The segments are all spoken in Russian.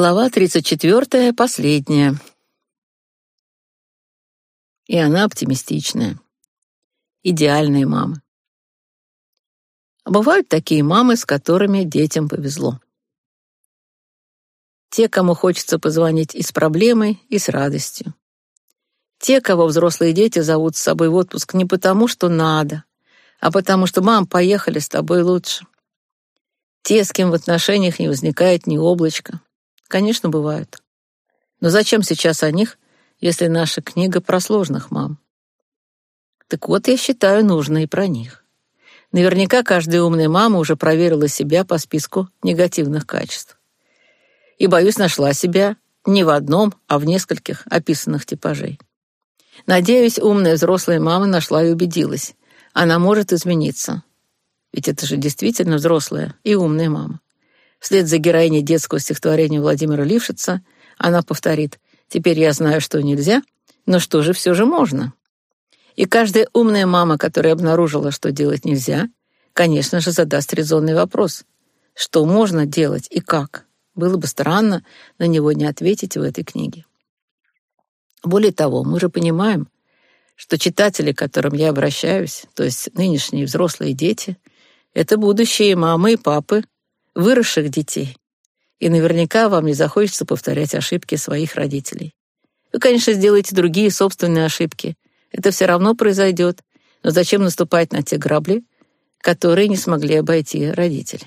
Глава 34, последняя. И она оптимистичная. Идеальная мама. А бывают такие мамы, с которыми детям повезло. Те, кому хочется позвонить и с проблемой, и с радостью. Те, кого взрослые дети зовут с собой в отпуск не потому, что надо, а потому что «мам, поехали, с тобой лучше». Те, с кем в отношениях не возникает ни облачка, Конечно, бывают. Но зачем сейчас о них, если наша книга про сложных мам? Так вот, я считаю, нужно и про них. Наверняка каждая умная мама уже проверила себя по списку негативных качеств. И, боюсь, нашла себя не в одном, а в нескольких описанных типажей. Надеюсь, умная взрослая мама нашла и убедилась. Она может измениться. Ведь это же действительно взрослая и умная мама. Вслед за героиней детского стихотворения Владимира Лившица она повторит «Теперь я знаю, что нельзя, но что же все же можно?» И каждая умная мама, которая обнаружила, что делать нельзя, конечно же, задаст резонный вопрос. Что можно делать и как? Было бы странно на него не ответить в этой книге. Более того, мы же понимаем, что читатели, к которым я обращаюсь, то есть нынешние взрослые дети, это будущие мамы и папы выросших детей. И наверняка вам не захочется повторять ошибки своих родителей. Вы, конечно, сделаете другие собственные ошибки. Это все равно произойдет. Но зачем наступать на те грабли, которые не смогли обойти родители?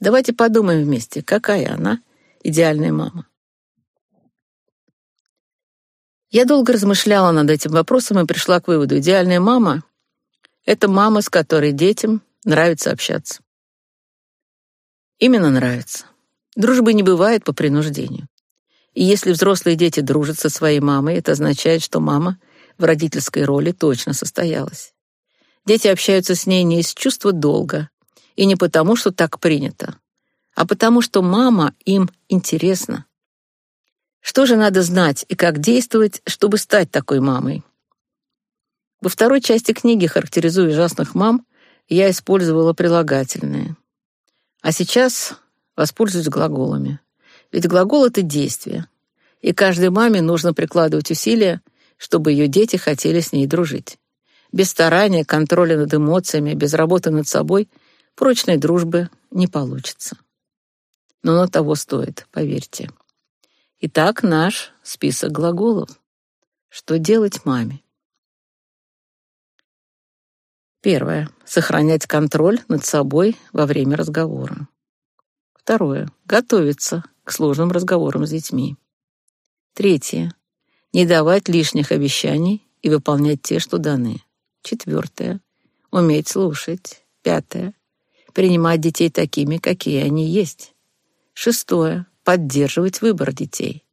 Давайте подумаем вместе, какая она идеальная мама. Я долго размышляла над этим вопросом и пришла к выводу. Идеальная мама — это мама, с которой детям нравится общаться. Именно нравится. Дружбы не бывает по принуждению. И если взрослые дети дружат со своей мамой, это означает, что мама в родительской роли точно состоялась. Дети общаются с ней не из чувства долга и не потому, что так принято, а потому, что мама им интересна. Что же надо знать и как действовать, чтобы стать такой мамой? Во второй части книги, характеризуя ужасных мам, я использовала прилагательные. А сейчас воспользуюсь глаголами. Ведь глагол — это действие. И каждой маме нужно прикладывать усилия, чтобы ее дети хотели с ней дружить. Без старания, контроля над эмоциями, без работы над собой прочной дружбы не получится. Но оно того стоит, поверьте. Итак, наш список глаголов. Что делать маме? Первое. Сохранять контроль над собой во время разговора. Второе. Готовиться к сложным разговорам с детьми. Третье. Не давать лишних обещаний и выполнять те, что даны. Четвертое. Уметь слушать. Пятое. Принимать детей такими, какие они есть. Шестое. Поддерживать выбор детей.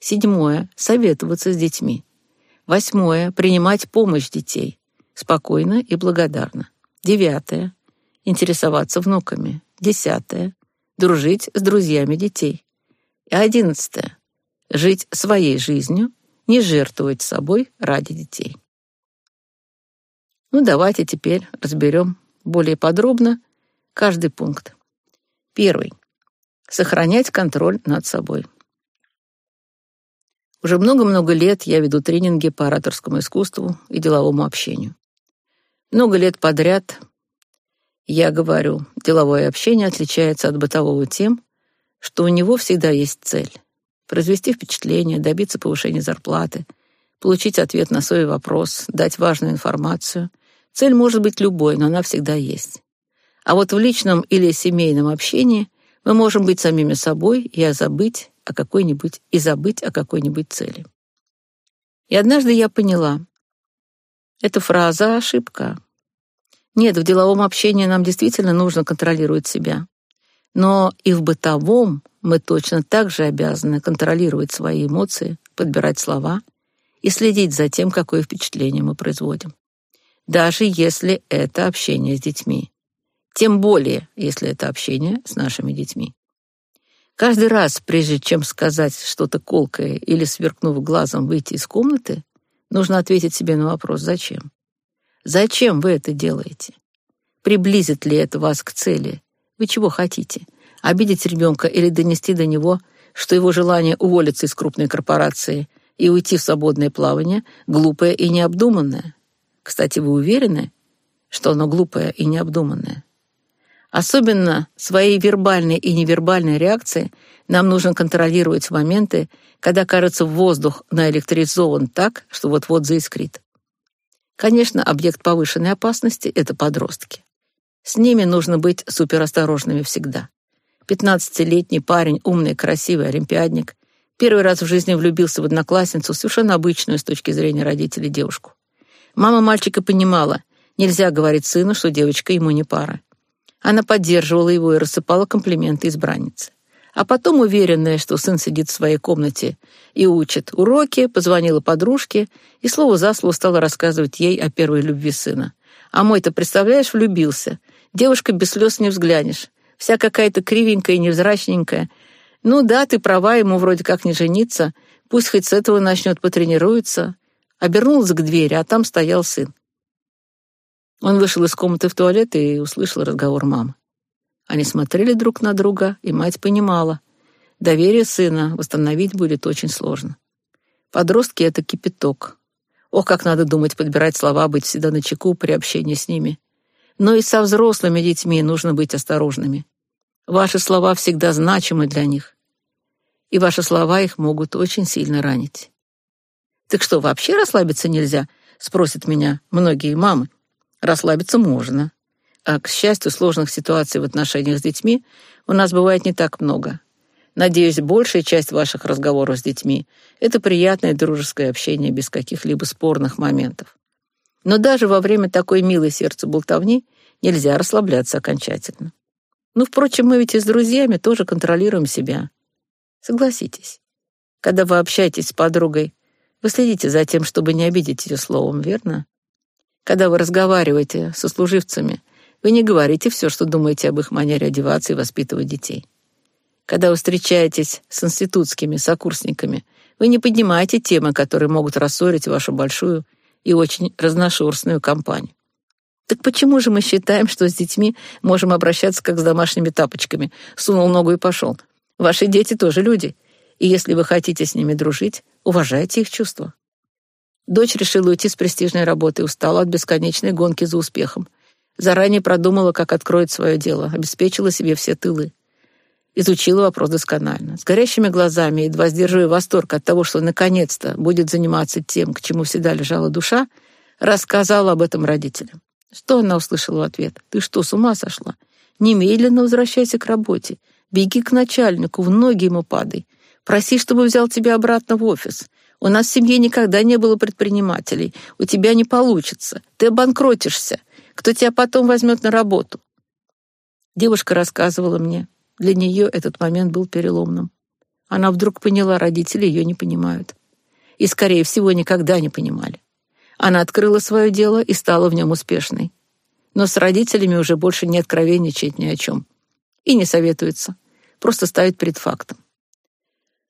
Седьмое. Советоваться с детьми. Восьмое. Принимать помощь детей спокойно и благодарно. Девятое. Интересоваться внуками. Десятое. Дружить с друзьями детей. И одиннадцатое. Жить своей жизнью, не жертвовать собой ради детей. Ну, давайте теперь разберем более подробно каждый пункт. Первый. Сохранять контроль над собой. Уже много-много лет я веду тренинги по ораторскому искусству и деловому общению. Много лет подряд я говорю, деловое общение отличается от бытового тем, что у него всегда есть цель — произвести впечатление, добиться повышения зарплаты, получить ответ на свой вопрос, дать важную информацию. Цель может быть любой, но она всегда есть. А вот в личном или семейном общении мы можем быть самими собой и забыть о какой-нибудь и забыть о какой-нибудь цели. И однажды я поняла, эта фраза — ошибка. Нет, в деловом общении нам действительно нужно контролировать себя. Но и в бытовом мы точно так же обязаны контролировать свои эмоции, подбирать слова и следить за тем, какое впечатление мы производим. Даже если это общение с детьми. Тем более, если это общение с нашими детьми. Каждый раз, прежде чем сказать что-то колкое или, сверкнув глазом, выйти из комнаты, Нужно ответить себе на вопрос «Зачем?». Зачем вы это делаете? Приблизит ли это вас к цели? Вы чего хотите? Обидеть ребенка или донести до него, что его желание уволиться из крупной корпорации и уйти в свободное плавание глупое и необдуманное. Кстати, вы уверены, что оно глупое и необдуманное? Особенно свои вербальные и невербальные реакции нам нужно контролировать моменты, когда, кажется, воздух наэлектризован так, что вот-вот заискрит. Конечно, объект повышенной опасности — это подростки. С ними нужно быть суперосторожными всегда. Пятнадцатилетний парень, умный, красивый, олимпиадник, первый раз в жизни влюбился в одноклассницу, совершенно обычную с точки зрения родителей девушку. Мама мальчика понимала, нельзя говорить сыну, что девочка ему не пара. Она поддерживала его и рассыпала комплименты избраннице. А потом, уверенная, что сын сидит в своей комнате и учит уроки, позвонила подружке и слово за слово стала рассказывать ей о первой любви сына. «А мой-то, представляешь, влюбился. Девушка без слез не взглянешь вся какая-то кривенькая и невзрачненькая. Ну да, ты права, ему вроде как не жениться, пусть хоть с этого начнет потренируется. Обернулась к двери, а там стоял сын. Он вышел из комнаты в туалет и услышал разговор мамы. Они смотрели друг на друга, и мать понимала, доверие сына восстановить будет очень сложно. Подростки — это кипяток. Ох, как надо думать, подбирать слова, быть всегда начеку при общении с ними но и со взрослыми детьми нужно быть осторожными. Ваши слова всегда значимы для них, и ваши слова их могут очень сильно ранить. «Так что, вообще расслабиться нельзя?» — спросят меня многие мамы. Расслабиться можно. А, к счастью, сложных ситуаций в отношениях с детьми у нас бывает не так много. Надеюсь, большая часть ваших разговоров с детьми — это приятное дружеское общение без каких-либо спорных моментов. Но даже во время такой милой сердцу болтовни нельзя расслабляться окончательно. Ну, впрочем, мы ведь и с друзьями тоже контролируем себя. Согласитесь, когда вы общаетесь с подругой, вы следите за тем, чтобы не обидеть ее словом, верно? Когда вы разговариваете со служивцами, вы не говорите все, что думаете об их манере одеваться и воспитывать детей. Когда вы встречаетесь с институтскими сокурсниками, вы не поднимаете темы, которые могут рассорить вашу большую и очень разношерстную компанию. Так почему же мы считаем, что с детьми можем обращаться как с домашними тапочками? Сунул ногу и пошел. Ваши дети тоже люди. И если вы хотите с ними дружить, уважайте их чувства. Дочь решила уйти с престижной работы и устала от бесконечной гонки за успехом. Заранее продумала, как откроет свое дело, обеспечила себе все тылы. Изучила вопрос досконально. С горящими глазами, едва сдерживая восторг от того, что наконец-то будет заниматься тем, к чему всегда лежала душа, рассказала об этом родителям. Что она услышала в ответ? «Ты что, с ума сошла? Немедленно возвращайся к работе. Беги к начальнику, в ноги ему падай. Проси, чтобы взял тебя обратно в офис. У нас в семье никогда не было предпринимателей. У тебя не получится. Ты обанкротишься. Кто тебя потом возьмет на работу?» Девушка рассказывала мне, для нее этот момент был переломным. Она вдруг поняла, родители ее не понимают. И, скорее всего, никогда не понимали. Она открыла свое дело и стала в нем успешной. Но с родителями уже больше не откровенничает ни о чем. И не советуется. Просто ставит перед фактом.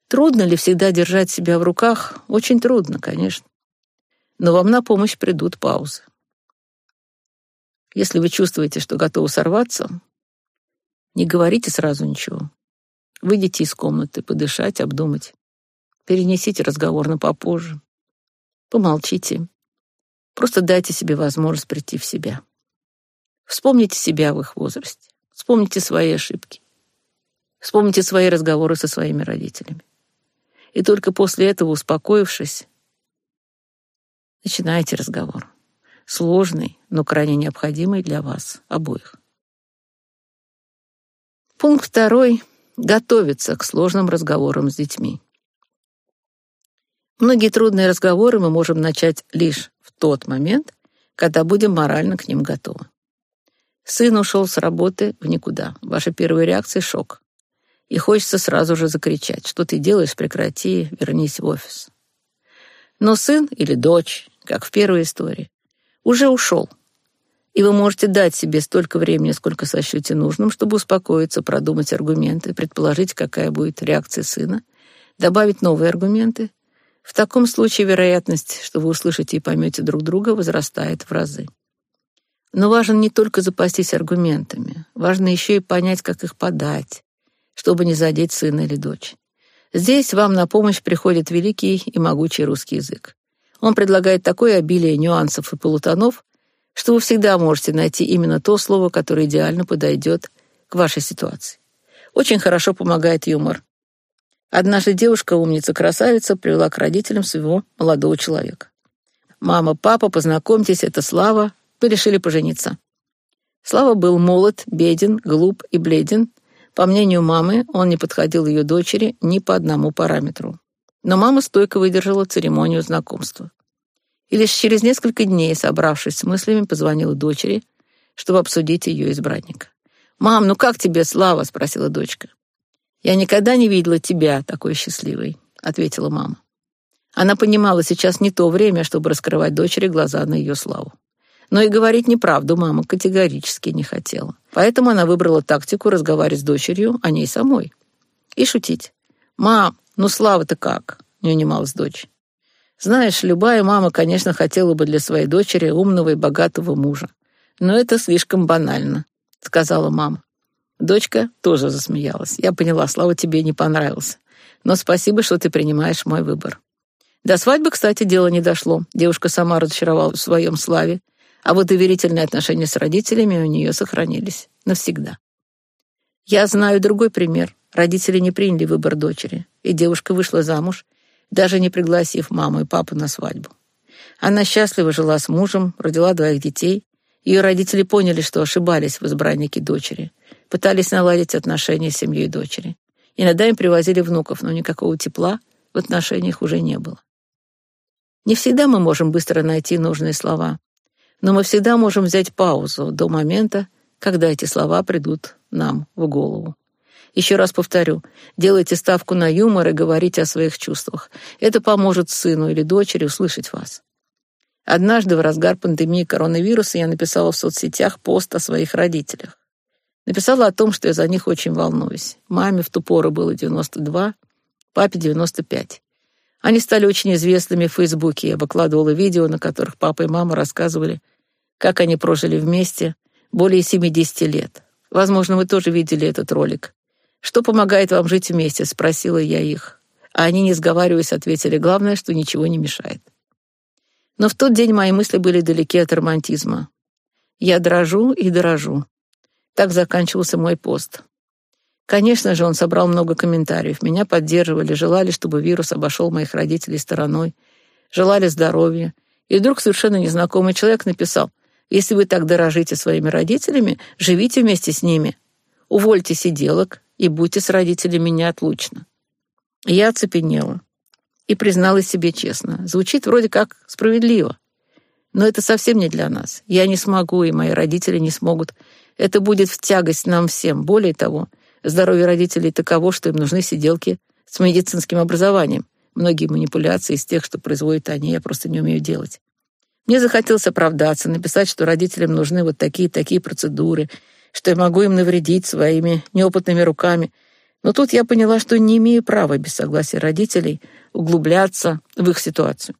Трудно ли всегда держать себя в руках? Очень трудно, конечно. Но вам на помощь придут паузы. Если вы чувствуете, что готовы сорваться, не говорите сразу ничего. Выйдите из комнаты, подышать, обдумать. Перенесите разговор на попозже. Помолчите. Просто дайте себе возможность прийти в себя. Вспомните себя в их возрасте. Вспомните свои ошибки. Вспомните свои разговоры со своими родителями. И только после этого, успокоившись, начинайте разговор. Сложный, но крайне необходимый для вас обоих. Пункт второй — готовиться к сложным разговорам с детьми. Многие трудные разговоры мы можем начать лишь в тот момент, когда будем морально к ним готовы. Сын ушел с работы в никуда. Ваша первая реакция — шок. И хочется сразу же закричать, что ты делаешь, прекрати, вернись в офис. Но сын или дочь, как в первой истории, уже ушел, и вы можете дать себе столько времени, сколько сочтете нужным, чтобы успокоиться, продумать аргументы, предположить, какая будет реакция сына, добавить новые аргументы. В таком случае вероятность, что вы услышите и поймете друг друга, возрастает в разы. Но важно не только запастись аргументами, важно еще и понять, как их подать, чтобы не задеть сына или дочь. Здесь вам на помощь приходит великий и могучий русский язык. Он предлагает такое обилие нюансов и полутонов, что вы всегда можете найти именно то слово, которое идеально подойдет к вашей ситуации. Очень хорошо помогает юмор. Однажды девушка-умница-красавица привела к родителям своего молодого человека. «Мама, папа, познакомьтесь, это Слава. Мы решили пожениться». Слава был молод, беден, глуп и бледен. По мнению мамы, он не подходил ее дочери ни по одному параметру. Но мама стойко выдержала церемонию знакомства. И лишь через несколько дней, собравшись с мыслями, позвонила дочери, чтобы обсудить ее избранника. «Мам, ну как тебе, Слава?» — спросила дочка. «Я никогда не видела тебя такой счастливой», — ответила мама. Она понимала, сейчас не то время, чтобы раскрывать дочери глаза на ее славу. Но и говорить неправду мама категорически не хотела. Поэтому она выбрала тактику разговаривать с дочерью о ней самой. И шутить. «Мам, ну слава-то как?» — не унималась дочь. «Знаешь, любая мама, конечно, хотела бы для своей дочери умного и богатого мужа. Но это слишком банально», — сказала мама. Дочка тоже засмеялась. Я поняла, Слава тебе не понравился. Но спасибо, что ты принимаешь мой выбор. До свадьбы, кстати, дело не дошло. Девушка сама разочаровалась в своем славе а вот доверительные отношения с родителями у нее сохранились навсегда. Я знаю другой пример. Родители не приняли выбор дочери, и девушка вышла замуж, даже не пригласив маму и папу на свадьбу. Она счастливо жила с мужем, родила двоих детей. Ее родители поняли, что ошибались в избраннике дочери, пытались наладить отношения с семьей дочери. Иногда им привозили внуков, но никакого тепла в отношениях уже не было. Не всегда мы можем быстро найти нужные слова, но мы всегда можем взять паузу до момента, когда эти слова придут нам в голову. Еще раз повторю, делайте ставку на юмор и говорите о своих чувствах. Это поможет сыну или дочери услышать вас. Однажды в разгар пандемии коронавируса я написала в соцсетях пост о своих родителях. Написала о том, что я за них очень волнуюсь. Маме в ту пору было 92, папе 95. Они стали очень известными в Фейсбуке. Я выкладывала видео, на которых папа и мама рассказывали, как они прожили вместе более 70 лет. Возможно, вы тоже видели этот ролик. «Что помогает вам жить вместе?» — спросила я их. А они, не сговариваясь, ответили, главное, что ничего не мешает. Но в тот день мои мысли были далеки от романтизма. Я дрожу и дорожу. Так заканчивался мой пост. Конечно же, он собрал много комментариев. Меня поддерживали, желали, чтобы вирус обошел моих родителей стороной, желали здоровья. И вдруг совершенно незнакомый человек написал, «Если вы так дорожите своими родителями, живите вместе с ними. Увольте сиделок и будьте с родителями неотлучно». Я оцепенела и призналась себе честно. Звучит вроде как справедливо. Но это совсем не для нас. Я не смогу, и мои родители не смогут. Это будет в тягость нам всем. Более того, Здоровье родителей таково, что им нужны сиделки с медицинским образованием. Многие манипуляции из тех, что производят они, я просто не умею делать. Мне захотелось оправдаться, написать, что родителям нужны вот такие-такие процедуры, что я могу им навредить своими неопытными руками. Но тут я поняла, что не имею права без согласия родителей углубляться в их ситуацию.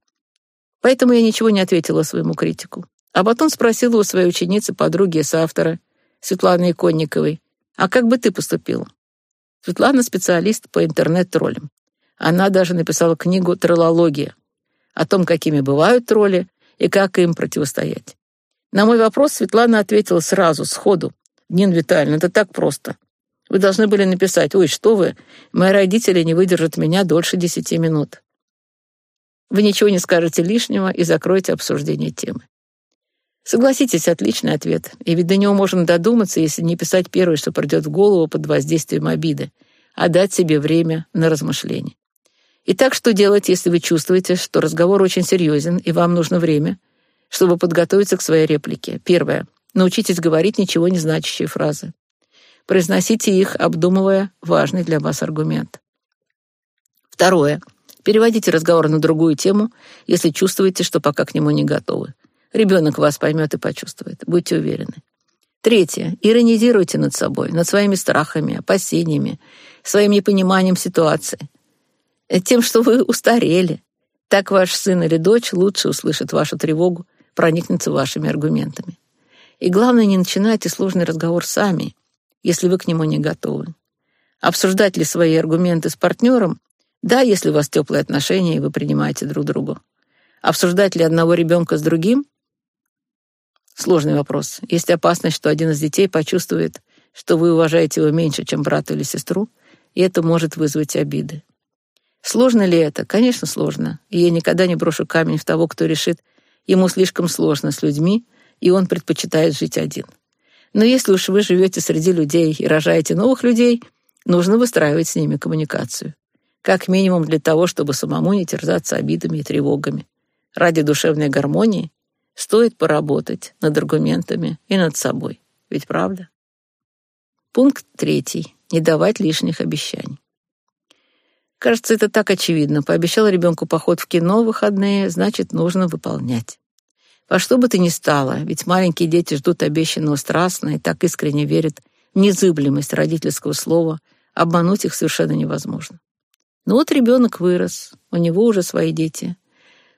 Поэтому я ничего не ответила своему критику. А потом спросила у своей ученицы, подруги соавтора, Светланы Иконниковой, а как бы ты поступила? Светлана специалист по интернет-троллям. Она даже написала книгу «Троллология» о том, какими бывают тролли и как им противостоять. На мой вопрос Светлана ответила сразу, сходу. «Нина Витальевна, это так просто. Вы должны были написать, ой, что вы, мои родители не выдержат меня дольше десяти минут. Вы ничего не скажете лишнего и закроете обсуждение темы. Согласитесь, отличный ответ. И ведь до него можно додуматься, если не писать первое, что придет в голову под воздействием обиды, а дать себе время на размышление. Итак, что делать, если вы чувствуете, что разговор очень серьезен и вам нужно время, чтобы подготовиться к своей реплике? Первое. Научитесь говорить ничего не значащие фразы. Произносите их, обдумывая важный для вас аргумент. Второе. Переводите разговор на другую тему, если чувствуете, что пока к нему не готовы. Ребенок вас поймет и почувствует, будьте уверены. Третье. Иронизируйте над собой, над своими страхами, опасениями, своим непониманием ситуации. Тем, что вы устарели. Так ваш сын или дочь лучше услышит вашу тревогу, проникнется вашими аргументами. И главное, не начинайте сложный разговор сами, если вы к нему не готовы. Обсуждать ли свои аргументы с партнером Да, если у вас теплые отношения, и вы принимаете друг друга. Обсуждать ли одного ребенка с другим? Сложный вопрос. Есть опасность, что один из детей почувствует, что вы уважаете его меньше, чем брата или сестру, и это может вызвать обиды. Сложно ли это? Конечно, сложно. И я никогда не брошу камень в того, кто решит, ему слишком сложно с людьми, и он предпочитает жить один. Но если уж вы живете среди людей и рожаете новых людей, нужно выстраивать с ними коммуникацию. Как минимум для того, чтобы самому не терзаться обидами и тревогами. Ради душевной гармонии стоит поработать над аргументами и над собой. Ведь правда? Пункт третий. Не давать лишних обещаний. Кажется, это так очевидно. Пообещал ребенку поход в кино в выходные, значит, нужно выполнять. Во что бы то ни стало, ведь маленькие дети ждут обещанного страстно и так искренне верят в незыблемость родительского слова, обмануть их совершенно невозможно. Но вот ребенок вырос, у него уже свои дети.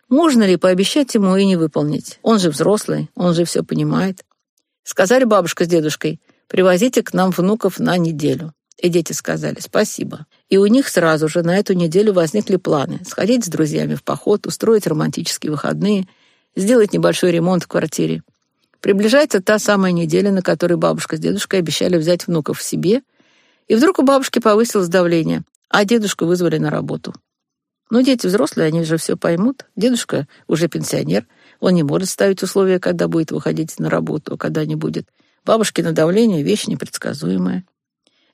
Можно ли пообещать ему и не выполнить? Он же взрослый, он же все понимает. Сказали бабушка с дедушкой, привозите к нам внуков на неделю. И дети сказали «спасибо». И у них сразу же на эту неделю возникли планы сходить с друзьями в поход, устроить романтические выходные, сделать небольшой ремонт в квартире. Приближается та самая неделя, на которой бабушка с дедушкой обещали взять внуков в себе, и вдруг у бабушки повысилось давление, а дедушку вызвали на работу. Но дети взрослые, они же все поймут. Дедушка уже пенсионер, он не может ставить условия, когда будет выходить на работу, а когда не будет. Бабушкино давление — вещь непредсказуемая.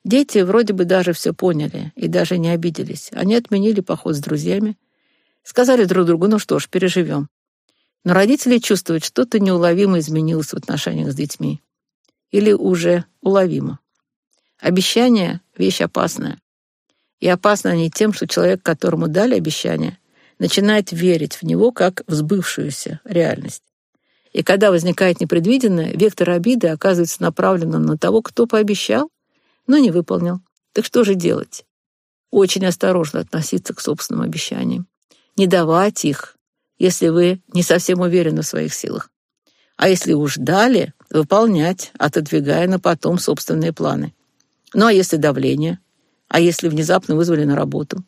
Дети вроде бы даже все поняли и даже не обиделись. Они отменили поход с друзьями, сказали друг другу, ну что ж, переживем. Но родители чувствуют, что-то неуловимо изменилось в отношениях с детьми. Или уже уловимо. Обещание — вещь опасная. И опасны они тем, что человек, которому дали обещание, начинает верить в него как в сбывшуюся реальность. И когда возникает непредвиденное, вектор обиды оказывается направленным на того, кто пообещал, но не выполнил. Так что же делать? Очень осторожно относиться к собственным обещаниям. Не давать их, если вы не совсем уверены в своих силах. А если уж дали, выполнять, отодвигая на потом собственные планы. Ну а если давление? А если внезапно вызвали на работу?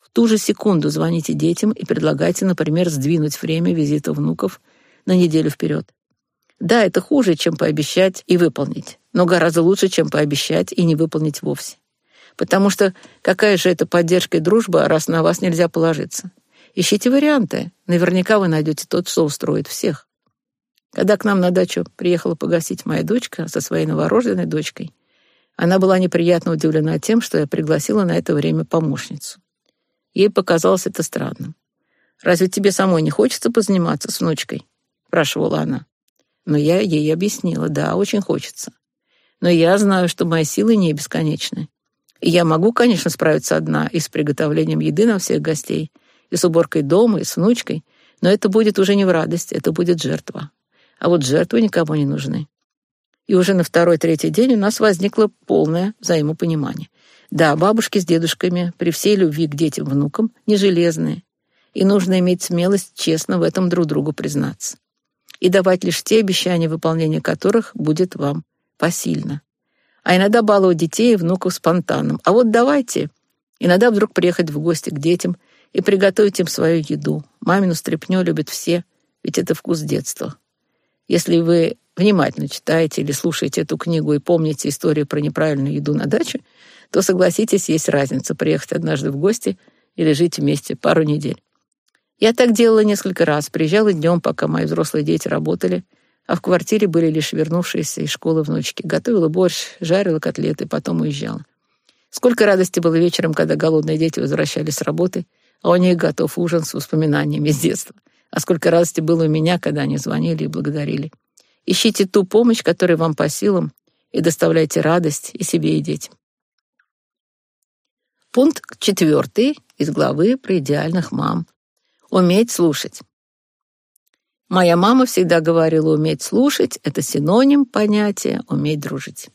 В ту же секунду звоните детям и предлагайте, например, сдвинуть время визита внуков на неделю вперед. Да, это хуже, чем пообещать и выполнить, но гораздо лучше, чем пообещать и не выполнить вовсе. Потому что какая же это поддержка и дружба, раз на вас нельзя положиться? Ищите варианты. Наверняка вы найдете тот, что устроит всех. Когда к нам на дачу приехала погасить моя дочка со своей новорожденной дочкой, она была неприятно удивлена тем, что я пригласила на это время помощницу. Ей показалось это странным. «Разве тебе самой не хочется позаниматься с внучкой?» — спрашивала она. Но я ей объяснила, да, очень хочется. Но я знаю, что мои силы не бесконечны. И я могу, конечно, справиться одна и с приготовлением еды на всех гостей, и с уборкой дома, и с внучкой, но это будет уже не в радость, это будет жертва. А вот жертвы никому не нужны. И уже на второй-третий день у нас возникло полное взаимопонимание. Да, бабушки с дедушками при всей любви к детям-внукам не железные, и нужно иметь смелость честно в этом друг другу признаться и давать лишь те обещания, выполнение которых будет вам посильно. А иногда баловать детей и внуков спонтанным. А вот давайте иногда вдруг приехать в гости к детям и приготовить им свою еду. Мамину стряпню любят все, ведь это вкус детства. Если вы внимательно читаете или слушаете эту книгу и помните историю про неправильную еду на даче, то согласитесь, есть разница приехать однажды в гости или жить вместе пару недель. Я так делала несколько раз. Приезжала днем, пока мои взрослые дети работали, а в квартире были лишь вернувшиеся из школы внучки. Готовила борщ, жарила котлеты, потом уезжала. Сколько радости было вечером, когда голодные дети возвращались с работы, а у них готов ужин с воспоминаниями с детства. А сколько радости было у меня, когда они звонили и благодарили. Ищите ту помощь, которая вам по силам, и доставляйте радость и себе, и детям. Пункт четвертый из главы про идеальных мам. Уметь слушать. Моя мама всегда говорила, уметь слушать — это синоним понятия уметь дружить.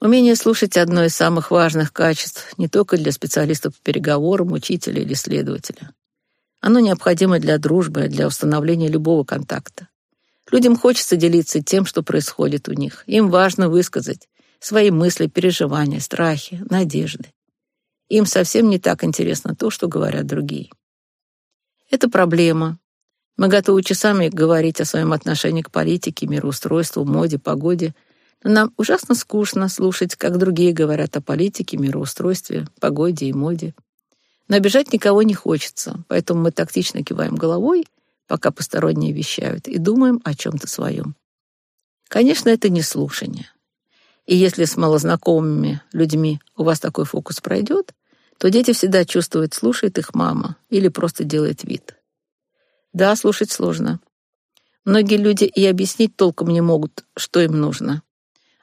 Умение слушать — одно из самых важных качеств не только для специалистов по переговорам, учителя или следователя. Оно необходимо для дружбы, для установления любого контакта. Людям хочется делиться тем, что происходит у них. Им важно высказать свои мысли, переживания, страхи, надежды. Им совсем не так интересно то, что говорят другие. Это проблема. Мы готовы часами говорить о своем отношении к политике, мироустройству, моде, погоде, но нам ужасно скучно слушать, как другие говорят о политике, мироустройстве, погоде и моде. Но обижать никого не хочется, поэтому мы тактично киваем головой, пока посторонние вещают, и думаем о чем-то своем. Конечно, это не слушание. И если с малознакомыми людьми у вас такой фокус пройдет, то дети всегда чувствуют, слушает их мама или просто делает вид. Да, слушать сложно. Многие люди и объяснить толком не могут, что им нужно.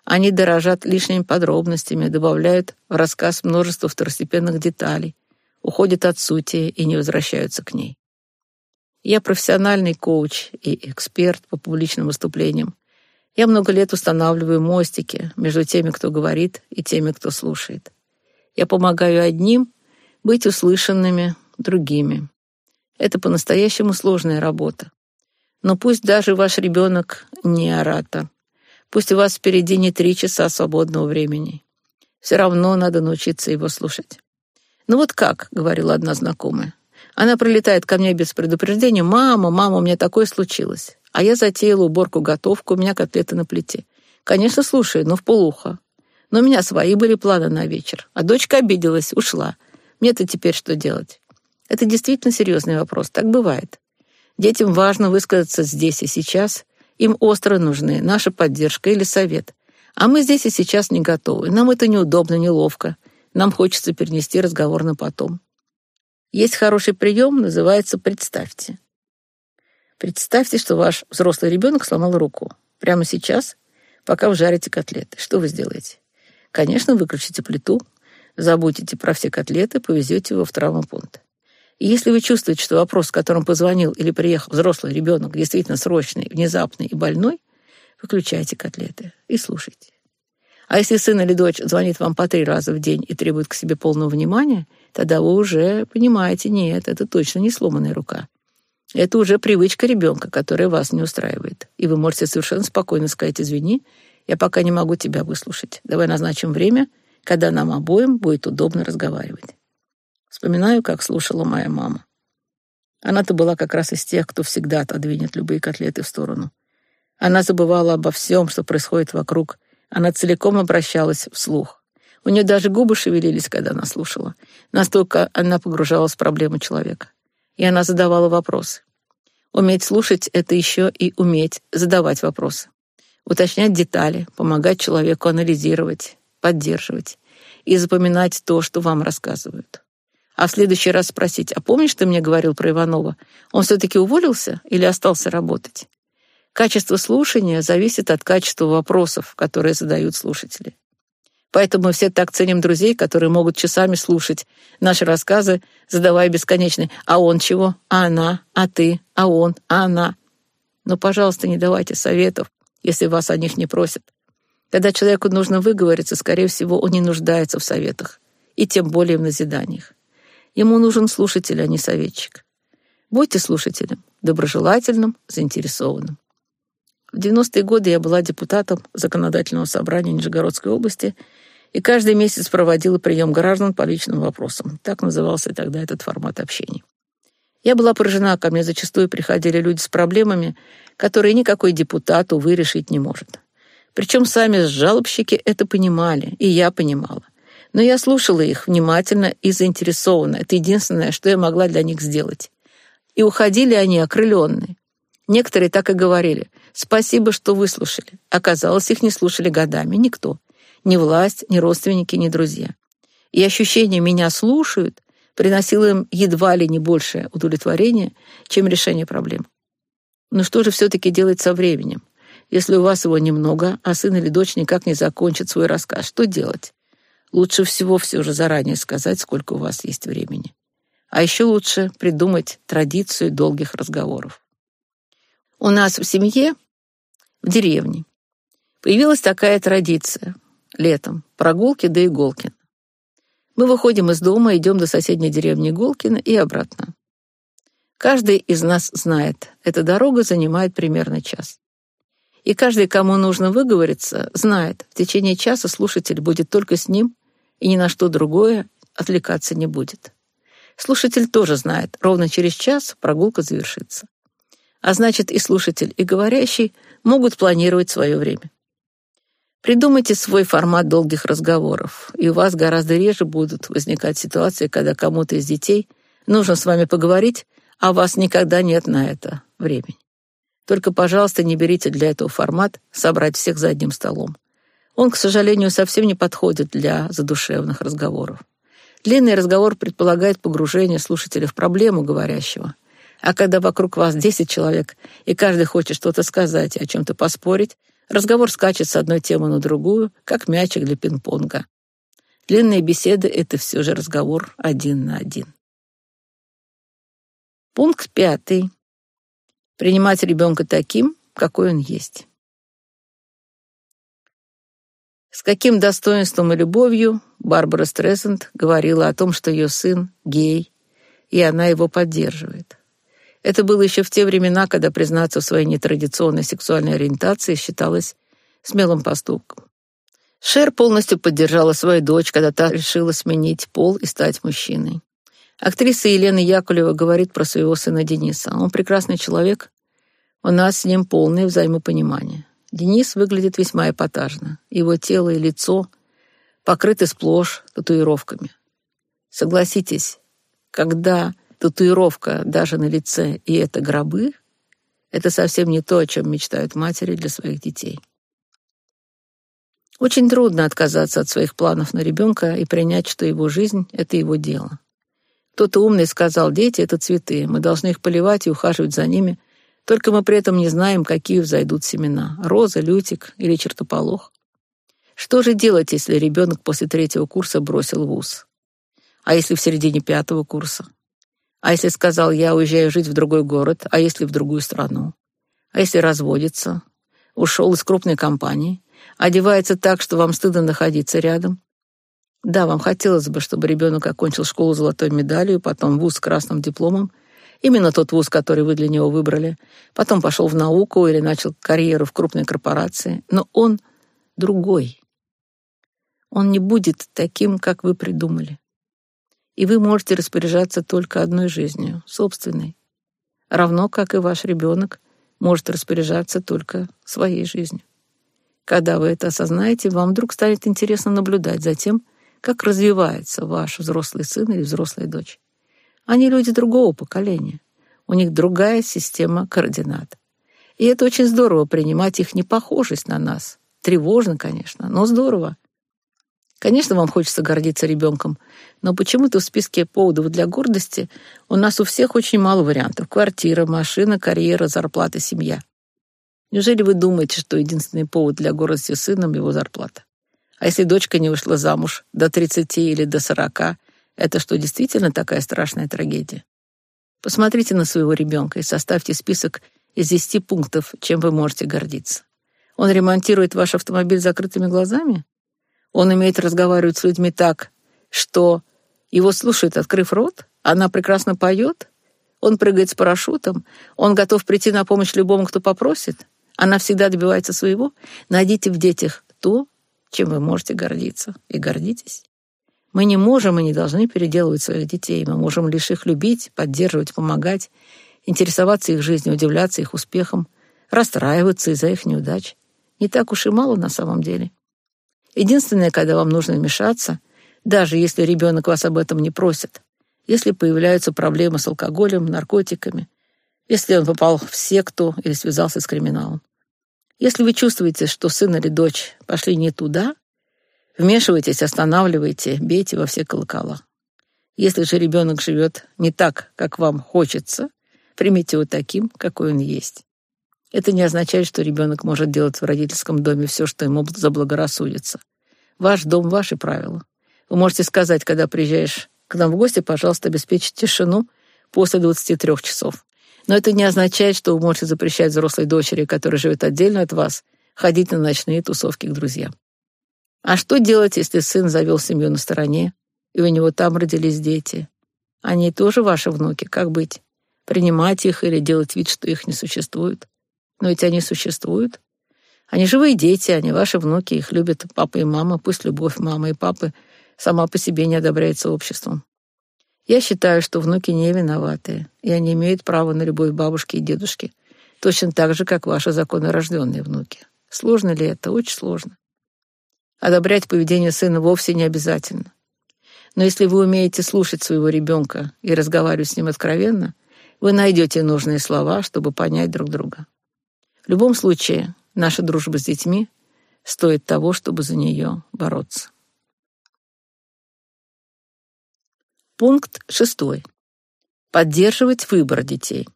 Они дорожат лишними подробностями, добавляют в рассказ множество второстепенных деталей, уходят от сути и не возвращаются к ней. Я профессиональный коуч и эксперт по публичным выступлениям. Я много лет устанавливаю мостики между теми, кто говорит, и теми, кто слушает. Я помогаю одним быть услышанными другими. Это по-настоящему сложная работа. Но пусть даже ваш ребенок не оратор, пусть у вас впереди не три часа свободного времени, все равно надо научиться его слушать. «Ну вот как?» — говорила одна знакомая. Она прилетает ко мне без предупреждения. «Мама, мама, у меня такое случилось». А я затеяла уборку-готовку, у меня котлеты на плите. Конечно, слушаю, но в полухо. Но у меня свои были планы на вечер. А дочка обиделась, ушла. Мне-то теперь что делать? Это действительно серьезный вопрос. Так бывает. Детям важно высказаться здесь и сейчас. Им остро нужны наша поддержка или совет. А мы здесь и сейчас не готовы. Нам это неудобно, неловко. Нам хочется перенести разговор на потом. Есть хороший прием, называется «представьте». Представьте, что ваш взрослый ребенок сломал руку. Прямо сейчас, пока вы жарите котлеты. Что вы сделаете? Конечно, выключите плиту, забудете про все котлеты, повезете его в травмопункт. И если вы чувствуете, что вопрос, с которым позвонил или приехал взрослый ребенок, действительно срочный, внезапный и больной, выключайте котлеты и слушайте. А если сын или дочь звонит вам по три раза в день и требует к себе полного внимания, тогда вы уже понимаете, нет, это точно не сломанная рука. Это уже привычка ребенка, которая вас не устраивает. И вы можете совершенно спокойно сказать «извини, я пока не могу тебя выслушать. Давай назначим время, когда нам обоим будет удобно разговаривать». Вспоминаю, как слушала моя мама. Она-то была как раз из тех, кто всегда отодвинет любые котлеты в сторону. Она забывала обо всем, что происходит вокруг, она целиком обращалась вслух. У нее даже губы шевелились, когда она слушала. Настолько она погружалась в проблему человека. И она задавала вопросы. Уметь слушать — это еще и уметь задавать вопросы. Уточнять детали, помогать человеку анализировать, поддерживать и запоминать то, что вам рассказывают. А в следующий раз спросить, а помнишь, ты мне говорил про Иванова? Он все-таки уволился или остался работать? Качество слушания зависит от качества вопросов, которые задают слушатели. Поэтому мы все так ценим друзей, которые могут часами слушать наши рассказы, задавая бесконечные «А он чего? А она? А ты? А он? А она?» Но, пожалуйста, не давайте советов, если вас о них не просят. Когда человеку нужно выговориться, скорее всего, он не нуждается в советах, и тем более в назиданиях. Ему нужен слушатель, а не советчик. Будьте слушателем, доброжелательным, заинтересованным. В 90-е годы я была депутатом Законодательного собрания Нижегородской области и каждый месяц проводила прием граждан по личным вопросам. Так назывался тогда этот формат общения. Я была поражена, ко мне зачастую приходили люди с проблемами, которые никакой депутат, увы, решить не может. Причем сами жалобщики это понимали, и я понимала. Но я слушала их внимательно и заинтересованно. Это единственное, что я могла для них сделать. И уходили они окрыленные. Некоторые так и говорили. «Спасибо, что выслушали». Оказалось, их не слушали годами никто. Ни власть, ни родственники, ни друзья. И ощущение «меня слушают» приносило им едва ли не большее удовлетворение, чем решение проблем. Но что же все-таки делать со временем? Если у вас его немного, а сын или дочь никак не закончит свой рассказ, что делать? Лучше всего все же заранее сказать, сколько у вас есть времени. А еще лучше придумать традицию долгих разговоров. У нас в семье, в деревне, появилась такая традиция летом — прогулки до Иголкина. Мы выходим из дома, идем до соседней деревни Иголкина и обратно. Каждый из нас знает, эта дорога занимает примерно час. И каждый, кому нужно выговориться, знает, в течение часа слушатель будет только с ним и ни на что другое отвлекаться не будет. Слушатель тоже знает, ровно через час прогулка завершится. А значит, и слушатель, и говорящий могут планировать свое время. Придумайте свой формат долгих разговоров, и у вас гораздо реже будут возникать ситуации, когда кому-то из детей нужно с вами поговорить, а у вас никогда нет на это времени. Только, пожалуйста, не берите для этого формат собрать всех за одним столом. Он, к сожалению, совсем не подходит для задушевных разговоров. Длинный разговор предполагает погружение слушателя в проблему говорящего. А когда вокруг вас 10 человек, и каждый хочет что-то сказать и о чем-то поспорить, разговор скачет с одной темы на другую, как мячик для пинг-понга. Длинные беседы — это все же разговор один на один. Пункт пятый. Принимать ребенка таким, какой он есть. С каким достоинством и любовью Барбара Стресент говорила о том, что ее сын гей, и она его поддерживает. Это было еще в те времена, когда признаться в своей нетрадиционной сексуальной ориентации считалось смелым поступком. Шер полностью поддержала свою дочь, когда та решила сменить пол и стать мужчиной. Актриса Елена Яковлева говорит про своего сына Дениса. Он прекрасный человек, у нас с ним полное взаимопонимание. Денис выглядит весьма эпатажно. Его тело и лицо покрыты сплошь татуировками. Согласитесь, когда татуировка даже на лице и это гробы, это совсем не то, о чем мечтают матери для своих детей. Очень трудно отказаться от своих планов на ребенка и принять, что его жизнь — это его дело. Кто-то умный сказал, дети — это цветы, мы должны их поливать и ухаживать за ними — только мы при этом не знаем, какие взойдут семена — роза, лютик или чертополох. Что же делать, если ребенок после третьего курса бросил вуз? А если в середине пятого курса? А если сказал, я уезжаю жить в другой город, а если в другую страну? А если разводится? Ушел из крупной компании? Одевается так, что вам стыдно находиться рядом? Да, вам хотелось бы, чтобы ребенок окончил школу золотой медалью, потом вуз с красным дипломом — Именно тот вуз, который вы для него выбрали. Потом пошел в науку или начал карьеру в крупной корпорации. Но он другой. Он не будет таким, как вы придумали. И вы можете распоряжаться только одной жизнью, собственной. Равно как и ваш ребенок может распоряжаться только своей жизнью. Когда вы это осознаете, вам вдруг станет интересно наблюдать за тем, как развивается ваш взрослый сын или взрослая дочь. Они люди другого поколения. У них другая система координат. И это очень здорово принимать их непохожесть на нас. Тревожно, конечно, но здорово. Конечно, вам хочется гордиться ребенком, но почему-то в списке поводов для гордости у нас у всех очень мало вариантов. Квартира, машина, карьера, зарплата, семья. Неужели вы думаете, что единственный повод для гордости сыном — его зарплата? А если дочка не вышла замуж до 30 или до 40, это что, действительно такая страшная трагедия? Посмотрите на своего ребенка и составьте список из 10 пунктов, чем вы можете гордиться. Он ремонтирует ваш автомобиль закрытыми глазами? Он умеет разговаривать с людьми так, что его слушают, открыв рот? Она прекрасно поет? Он прыгает с парашютом? Он готов прийти на помощь любому, кто попросит? Она всегда добивается своего? Найдите в детях то, чем вы можете гордиться, и гордитесь. Мы не можем и не должны переделывать своих детей. Мы можем лишь их любить, поддерживать, помогать, интересоваться их жизнью, удивляться их успехам, расстраиваться из-за их неудач. Не так уж и мало на самом деле. Единственное, когда вам нужно вмешаться, даже если ребенок вас об этом не просит, если появляются проблемы с алкоголем, наркотиками, если он попал в секту или связался с криминалом. Если вы чувствуете, что сын или дочь пошли не туда, Вмешивайтесь, останавливайте, бейте во все колокола. Если же ребенок живет не так, как вам хочется, примите его таким, какой он есть. Это не означает, что ребенок может делать в родительском доме все, что ему заблагорассудится. Ваш дом — ваши правила. Вы можете сказать, когда приезжаешь к нам в гости, пожалуйста, обеспечьте тишину после 23 часов. Но это не означает, что вы можете запрещать взрослой дочери, которая живет отдельно от вас, ходить на ночные тусовки к друзьям. А что делать, если сын завел семью на стороне, и у него там родились дети? Они тоже ваши внуки, как быть? Принимать их или делать вид, что их не существует? Но ведь они существуют. Они живые дети, они ваши внуки, их любят папа и мама, пусть любовь мамы и папы сама по себе не одобряется обществом. Я считаю, что внуки не виноватые, и они имеют право на любовь бабушки и дедушки, точно так же, как ваши законорожденные внуки. Сложно ли это? Очень сложно. Одобрять поведение сына вовсе не обязательно. Но если вы умеете слушать своего ребенка и разговаривать с ним откровенно, вы найдете нужные слова, чтобы понять друг друга. В любом случае, наша дружба с детьми стоит того, чтобы за нее бороться. Пункт шестой. Поддерживать выбор детей.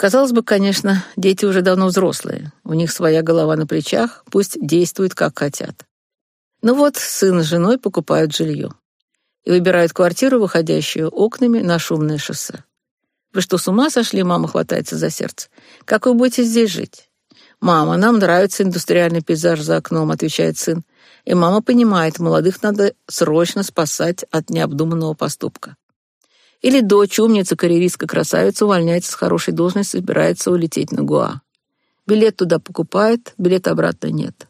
Казалось бы, конечно, дети уже давно взрослые, у них своя голова на плечах, пусть действуют как хотят. Ну вот, сын с женой покупают жилье и выбирают квартиру, выходящую окнами на шумное шоссе. Вы что, с ума сошли? Мама хватается за сердце. Как вы будете здесь жить? «Мама, нам нравится индустриальный пейзаж за окном», — отвечает сын. И мама понимает, молодых надо срочно спасать от необдуманного поступка. Или дочь, умница, карьеристка, красавица, увольняется с хорошей должности, собирается улететь на Гуа. Билет туда покупает, билет обратно нет.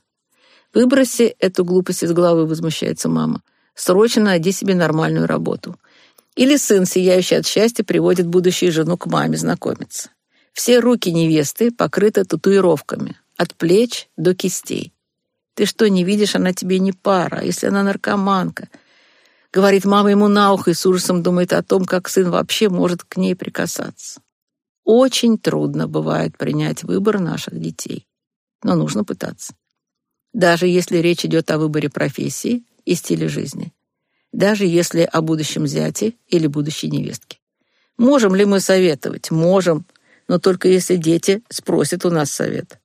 «Выброси эту глупость из головы», — возмущается мама. «Срочно найди себе нормальную работу». Или сын, сияющий от счастья, приводит будущую жену к маме знакомиться. Все руки невесты покрыты татуировками, от плеч до кистей. Ты что, не видишь, она тебе не пара, если она наркоманка? Говорит мама ему на ухо и с ужасом думает о том, как сын вообще может к ней прикасаться. Очень трудно бывает принять выбор наших детей, но нужно пытаться. Даже если речь идет о выборе профессии и стиля жизни. Даже если о будущем зяте или будущей невестке. Можем ли мы советовать? Можем, но только если дети спросят у нас совет.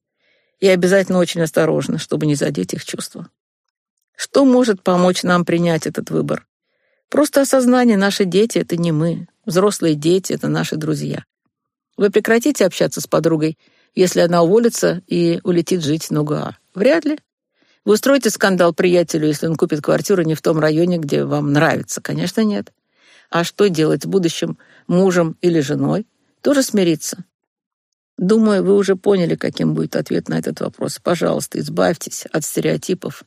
И обязательно очень осторожно, чтобы не задеть их чувства. Что может помочь нам принять этот выбор? Просто осознание, наши дети — это не мы. Взрослые дети — это наши друзья. Вы прекратите общаться с подругой, если она уволится и улетит жить в Нугаа? Вряд ли. Вы устроите скандал приятелю, если он купит квартиру не в том районе, где вам нравится? Конечно, нет. А что делать с будущим мужем или женой? Тоже смириться. Думаю, вы уже поняли, каким будет ответ на этот вопрос. Пожалуйста, избавьтесь от стереотипов.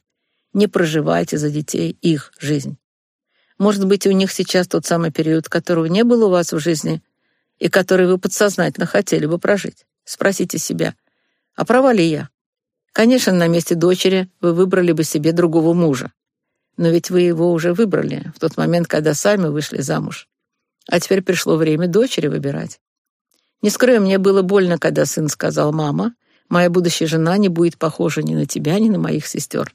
Не проживайте за детей их жизнь. Может быть, у них сейчас тот самый период, которого не было у вас в жизни, и который вы подсознательно хотели бы прожить. Спросите себя, а права ли я? Конечно, на месте дочери вы выбрали бы себе другого мужа. Но ведь вы его уже выбрали в тот момент, когда сами вышли замуж. А теперь пришло время дочери выбирать. Не скрою, мне было больно, когда сын сказал «мама», моя будущая жена не будет похожа ни на тебя, ни на моих сестер.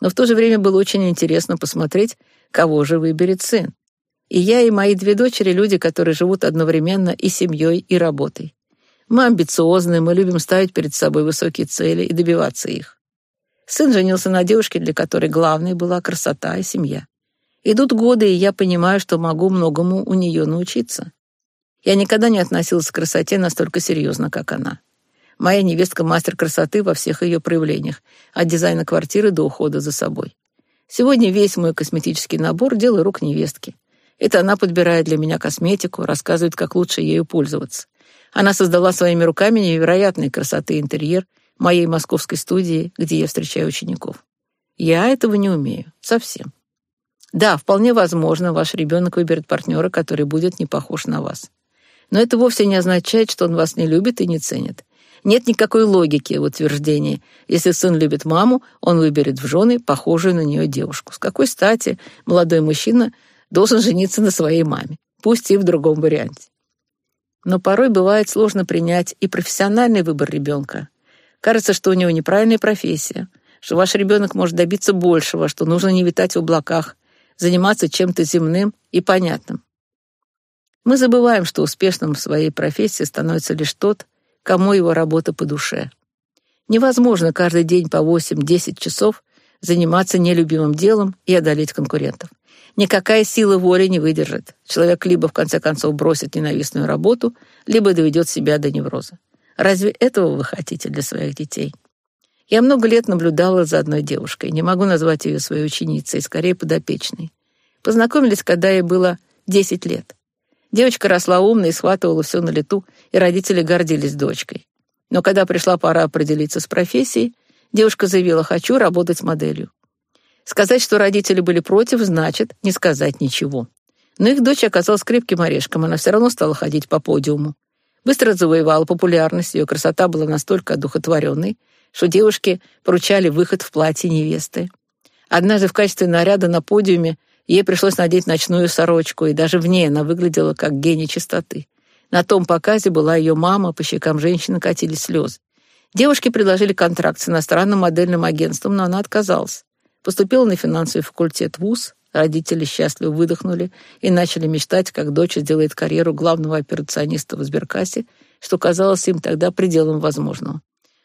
Но в то же время было очень интересно посмотреть, кого же выберет сын. И я, и мои две дочери — люди, которые живут одновременно и семьей, и работой. Мы амбициозны, мы любим ставить перед собой высокие цели и добиваться их. Сын женился на девушке, для которой главной была красота и семья. Идут годы, и я понимаю, что могу многому у нее научиться. Я никогда не относилась к красоте настолько серьезно, как она. Моя невестка — мастер красоты во всех ее проявлениях, от дизайна квартиры до ухода за собой. Сегодня весь мой косметический набор — дело рук невестки. Это она подбирает для меня косметику, рассказывает, как лучше ею пользоваться. Она создала своими руками невероятной красоты интерьер моей московской студии, где я встречаю учеников. Я этого не умею. Совсем. Да, вполне возможно, ваш ребенок выберет партнера, который будет не похож на вас. Но это вовсе не означает, что он вас не любит и не ценит. Нет никакой логики в утверждении. Если сын любит маму, он выберет в жены похожую на нее девушку. С какой стати молодой мужчина должен жениться на своей маме, пусть и в другом варианте. Но порой бывает сложно принять и профессиональный выбор ребенка. Кажется, что у него неправильная профессия, что ваш ребенок может добиться большего, что нужно не витать в облаках, заниматься чем-то земным и понятным. Мы забываем, что успешным в своей профессии становится лишь тот, кому его работа по душе. Невозможно каждый день по 8-10 часов заниматься нелюбимым делом и одолеть конкурентов. Никакая сила воли не выдержит. Человек либо в конце концов бросит ненавистную работу, либо доведет себя до невроза. Разве этого вы хотите для своих детей? Я много лет наблюдала за одной девушкой, не могу назвать ее своей ученицей, скорее подопечной. Познакомились, когда ей было 10 лет. Девочка росла умной и схватывала все на лету, и родители гордились дочкой. Но когда пришла пора определиться с профессией, девушка заявила «хочу работать моделью». Сказать, что родители были против, значит не сказать ничего. Но их дочь оказалась крепким орешком, она все равно стала ходить по подиуму. Быстро завоевала популярность, ее красота была настолько одухотворенной, что девушки поручали выход в платье невесты. Однажды в качестве наряда на подиуме ей пришлось надеть ночную сорочку, и даже в ней она выглядела как гений чистоты. На том показе была ее мама, по щекам женщины катились слезы. Девушке предложили контракт с иностранным модельным агентством, но она отказалась. Поступила на финансовый факультет ВУЗ, родители счастливо выдохнули и начали мечтать, как дочь сделает карьеру главного операциониста в сберкассе, что казалось им тогда пределом возможного.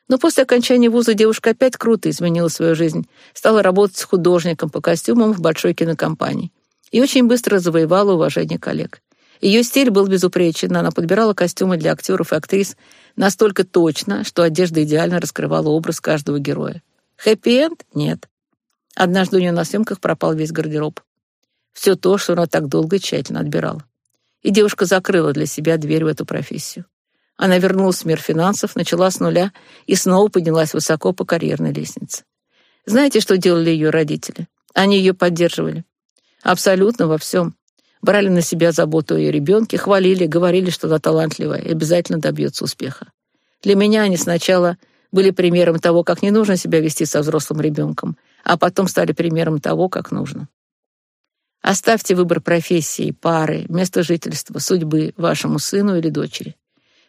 Но после окончания вуза девушка опять круто изменила свою жизнь, стала работать с художником по костюмам в большой кинокомпании и очень быстро завоевала уважение коллег. Ее стиль был безупречен, она подбирала костюмы для актеров и актрис настолько точно, что одежда идеально раскрывала образ каждого героя. Хэппи-энд? Нет. Однажды у нее на съемках пропал весь гардероб. Все то, что она так долго и тщательно отбирала. И девушка закрыла для себя дверь в эту профессию. Она вернулась в мир финансов, начала с нуля и снова поднялась высоко по карьерной лестнице. Знаете, что делали ее родители? Они ее поддерживали. Абсолютно во всем. Брали на себя заботу о ее ребенке, хвалили, говорили, что она талантливая и обязательно добьется успеха. Для меня они сначала были примером того, как не нужно себя вести со взрослым ребенком, а потом стали примером того, как нужно. Оставьте выбор профессии, пары, места жительства, судьбы вашему сыну или дочери.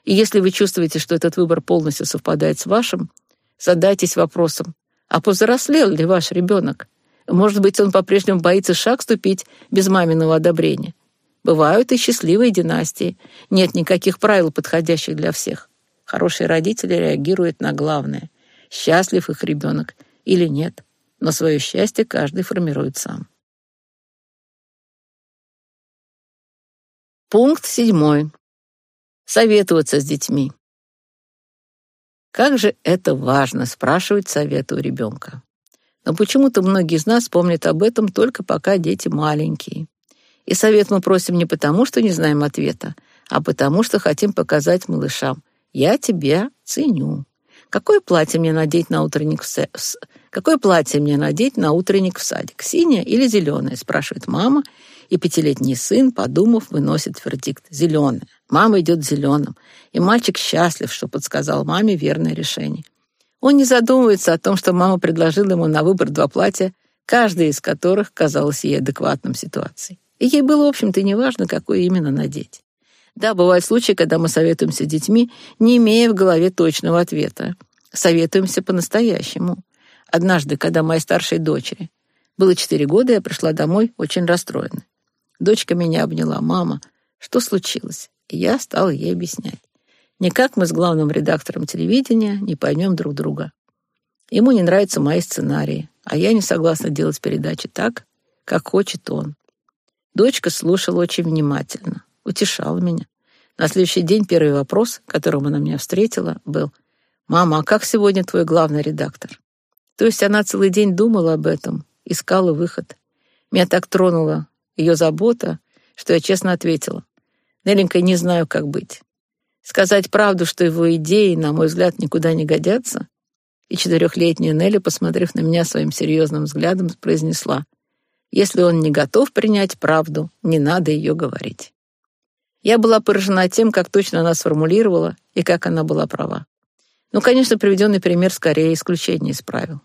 И если вы чувствуете, что этот выбор полностью совпадает с вашим, задайтесь вопросом, а повзрослел ли ваш ребенок? Может быть, он по-прежнему боится шаг ступить без маминого одобрения. Бывают и счастливые династии. Нет никаких правил, подходящих для всех. Хорошие родители реагируют на главное. Счастлив их ребенок или нет но свое счастье каждый формирует сам. Пункт седьмой. Советоваться с детьми. Как же это важно спрашивать совета у ребенка. Но почему-то многие из нас помнят об этом только пока дети маленькие. И совет мы просим не потому, что не знаем ответа, а потому, что хотим показать малышам «я тебя ценю». Какое платье мне надеть на утренник в, се... Какое платье мне надеть на утренник в садик? Синее или зеленое? спрашивает мама, и пятилетний сын, подумав, выносит вердикт. Зеленое. Мама идет зеленым. И мальчик счастлив, что подсказал маме верное решение. Он не задумывается о том, что мама предложила ему на выбор два платья, каждое из которых казалось ей адекватным ситуацией. И ей было, в общем-то, неважно, какое именно надеть. Да, бывают случаи, когда мы советуемся с детьми, не имея в голове точного ответа. Советуемся по-настоящему. Однажды, когда моей старшей дочери было четыре года, я пришла домой очень расстроенной. Дочка меня обняла. «Мама, что случилось?» И я стала ей объяснять. Никак мы с главным редактором телевидения не поймем друг друга. Ему не нравятся мои сценарии, а я не согласна делать передачи так, как хочет он. Дочка слушала очень внимательно утешала меня. На следующий день первый вопрос, которым она меня встретила, был «Мама, а как сегодня твой главный редактор?» То есть она целый день думала об этом, искала выход. Меня так тронула ее забота, что я честно ответила. «Неленька, не знаю, как быть. Сказать правду, что его идеи, на мой взгляд, никуда не годятся?» И четырехлетняя Нелли, посмотрев на меня своим серьезным взглядом, произнесла, «Если он не готов принять правду, не надо ее говорить». Я была поражена тем, как точно она сформулировала и как она была права. Ну, конечно, приведенный пример скорее исключение из правил.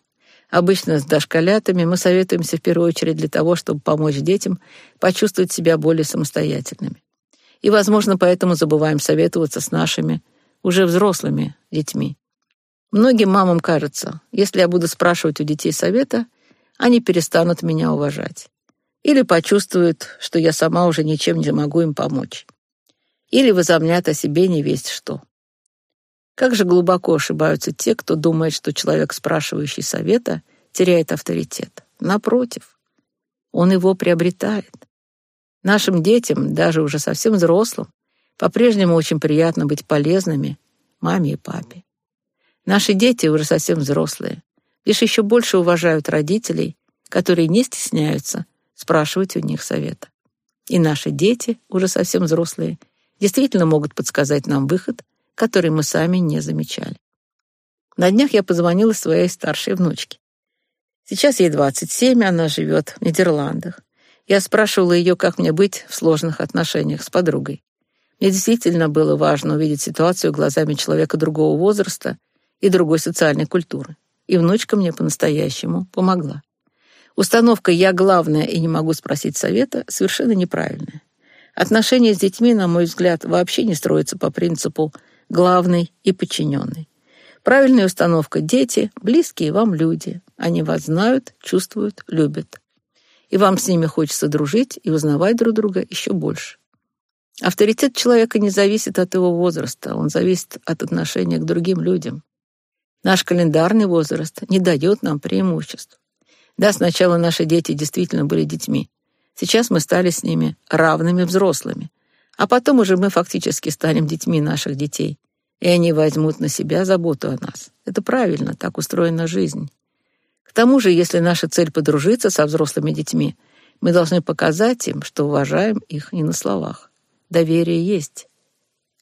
Обычно с дошколятами мы советуемся в первую очередь для того, чтобы помочь детям почувствовать себя более самостоятельными. И, возможно, поэтому забываем советоваться с нашими уже взрослыми детьми. Многим мамам кажется, если я буду спрашивать у детей совета, они перестанут меня уважать. Или почувствуют, что я сама уже ничем не могу им помочь или возомнят о себе не весть что. Как же глубоко ошибаются те, кто думает, что человек, спрашивающий совета, теряет авторитет. Напротив, он его приобретает. Нашим детям, даже уже совсем взрослым, по-прежнему очень приятно быть полезными маме и папе. Наши дети уже совсем взрослые, лишь еще больше уважают родителей, которые не стесняются спрашивать у них совета. И наши дети, уже совсем взрослые, действительно могут подсказать нам выход, который мы сами не замечали. На днях я позвонила своей старшей внучке. Сейчас ей 27, она живет в Нидерландах. Я спрашивала ее, как мне быть в сложных отношениях с подругой. Мне действительно было важно увидеть ситуацию глазами человека другого возраста и другой социальной культуры. И внучка мне по-настоящему помогла. Установка «я главная и не могу спросить совета» совершенно неправильная. Отношения с детьми, на мой взгляд, вообще не строятся по принципу «главный и подчиненный». Правильная установка «дети — близкие вам люди». Они вас знают, чувствуют, любят. И вам с ними хочется дружить и узнавать друг друга еще больше. Авторитет человека не зависит от его возраста, он зависит от отношения к другим людям. Наш календарный возраст не дает нам преимуществ. Да, сначала наши дети действительно были детьми. Сейчас мы стали с ними равными взрослыми. А потом уже мы фактически станем детьми наших детей. И они возьмут на себя заботу о нас. Это правильно, так устроена жизнь. К тому же, если наша цель подружиться со взрослыми детьми, мы должны показать им, что уважаем их не на словах. Доверие есть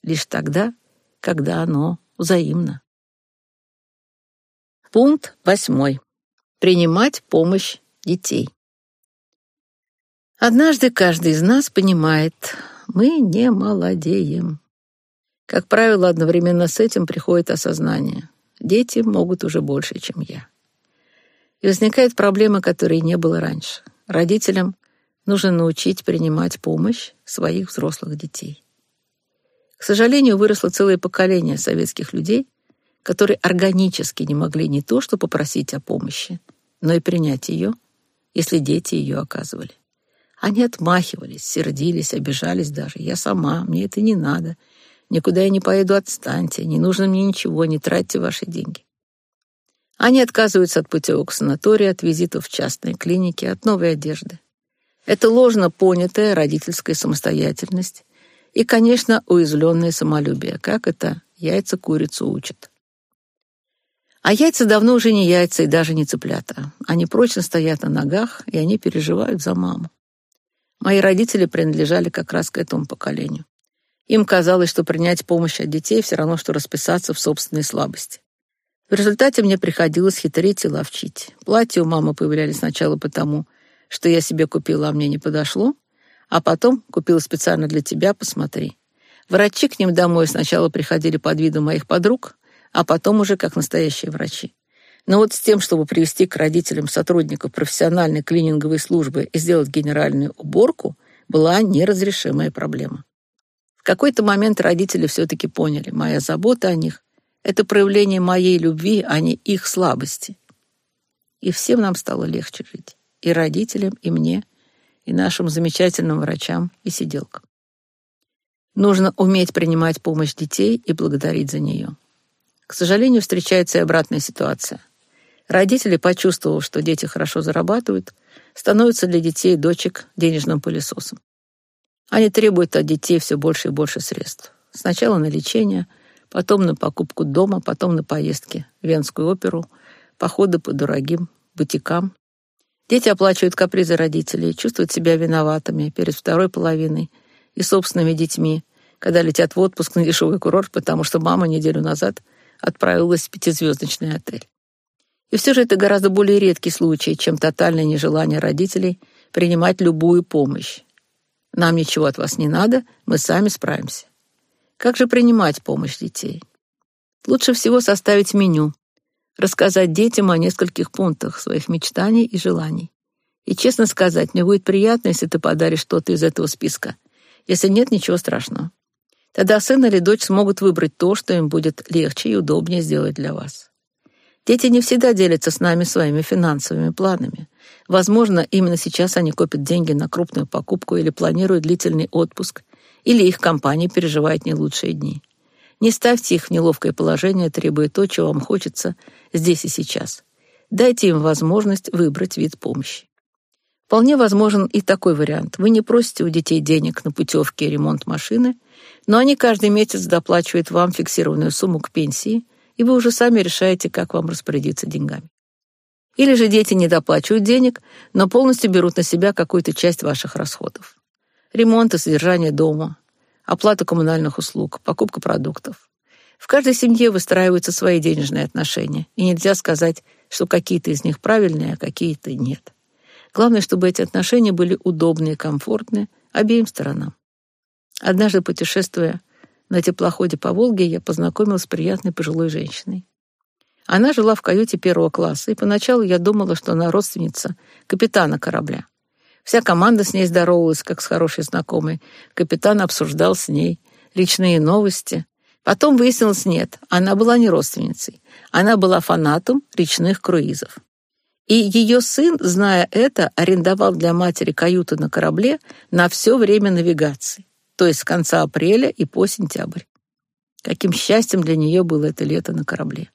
лишь тогда, когда оно взаимно. Пункт восьмой. Принимать помощь детей. Однажды каждый из нас понимает, мы не молодеем. Как правило, одновременно с этим приходит осознание. Дети могут уже больше, чем я. И возникает проблема, которой не было раньше. Родителям нужно научить принимать помощь своих взрослых детей. К сожалению, выросло целое поколение советских людей, которые органически не могли не то что попросить о помощи, но и принять ее, если дети ее оказывали. Они отмахивались, сердились, обижались даже. «Я сама, мне это не надо. Никуда я не поеду, отстаньте. Не нужно мне ничего, не тратьте ваши деньги». Они отказываются от путевок в санаторий, от визитов в частные клиники, от новой одежды. Это ложно понятая родительская самостоятельность и, конечно, уязвленное самолюбие, как это яйца курицу учат. А яйца давно уже не яйца и даже не цыплята. Они прочно стоят на ногах, и они переживают за маму. Мои родители принадлежали как раз к этому поколению. Им казалось, что принять помощь от детей все равно, что расписаться в собственной слабости. В результате мне приходилось хитрить и ловчить. Платья у мамы появлялись сначала потому, что я себе купила, а мне не подошло, а потом купила специально для тебя, посмотри. Врачи к ним домой сначала приходили под видом моих подруг, а потом уже как настоящие врачи. Но вот с тем, чтобы привести к родителям сотрудников профессиональной клининговой службы и сделать генеральную уборку, была неразрешимая проблема. В какой-то момент родители все-таки поняли, моя забота о них это проявление моей любви, а не их слабости. И всем нам стало легче жить. И родителям, и мне, и нашим замечательным врачам и сиделкам. Нужно уметь принимать помощь детей и благодарить за нее. К сожалению, встречается и обратная ситуация. Родители, почувствовав, что дети хорошо зарабатывают, становятся для детей и дочек денежным пылесосом. Они требуют от детей все больше и больше средств. Сначала на лечение, потом на покупку дома, потом на поездки в Венскую оперу, походы по дорогим бутикам. Дети оплачивают капризы родителей, чувствуют себя виноватыми перед второй половиной и собственными детьми, когда летят в отпуск на дешевый курорт, потому что мама неделю назад отправилась в пятизвездочный отель. И все же это гораздо более редкий случай, чем тотальное нежелание родителей принимать любую помощь. Нам ничего от вас не надо, мы сами справимся. Как же принимать помощь детей? Лучше всего составить меню, рассказать детям о нескольких пунктах своих мечтаний и желаний. И честно сказать, мне будет приятно, если ты подаришь что-то из этого списка. Если нет, ничего страшного. Тогда сын или дочь смогут выбрать то, что им будет легче и удобнее сделать для вас. Дети не всегда делятся с нами своими финансовыми планами. Возможно, именно сейчас они копят деньги на крупную покупку или планируют длительный отпуск или их компания переживает не лучшие дни. Не ставьте их в неловкое положение, требуя то, чего вам хочется здесь и сейчас. Дайте им возможность выбрать вид помощи. Вполне возможен и такой вариант. Вы не просите у детей денег на путевки и ремонт машины, но они каждый месяц доплачивают вам фиксированную сумму к пенсии, и вы уже сами решаете, как вам распорядиться деньгами. Или же дети не доплачивают денег, но полностью берут на себя какую-то часть ваших расходов ремонт и содержание дома, оплата коммунальных услуг, покупка продуктов. В каждой семье выстраиваются свои денежные отношения, и нельзя сказать, что какие-то из них правильные, а какие-то нет. Главное, чтобы эти отношения были удобные и комфортные обеим сторонам. Однажды, путешествуя на теплоходе по Волге, я познакомилась с приятной пожилой женщиной. Она жила в каюте первого класса, и поначалу я думала, что она родственница капитана корабля. Вся команда с ней здоровалась, как с хорошей знакомой. Капитан обсуждал с ней личные новости. Потом выяснилось, нет, она была не родственницей. Она была фанатом речных круизов. И ее сын, зная это, арендовал для матери каюту на корабле на все время навигации, то есть с конца апреля и по сентябрь. Каким счастьем для нее было это лето на корабле.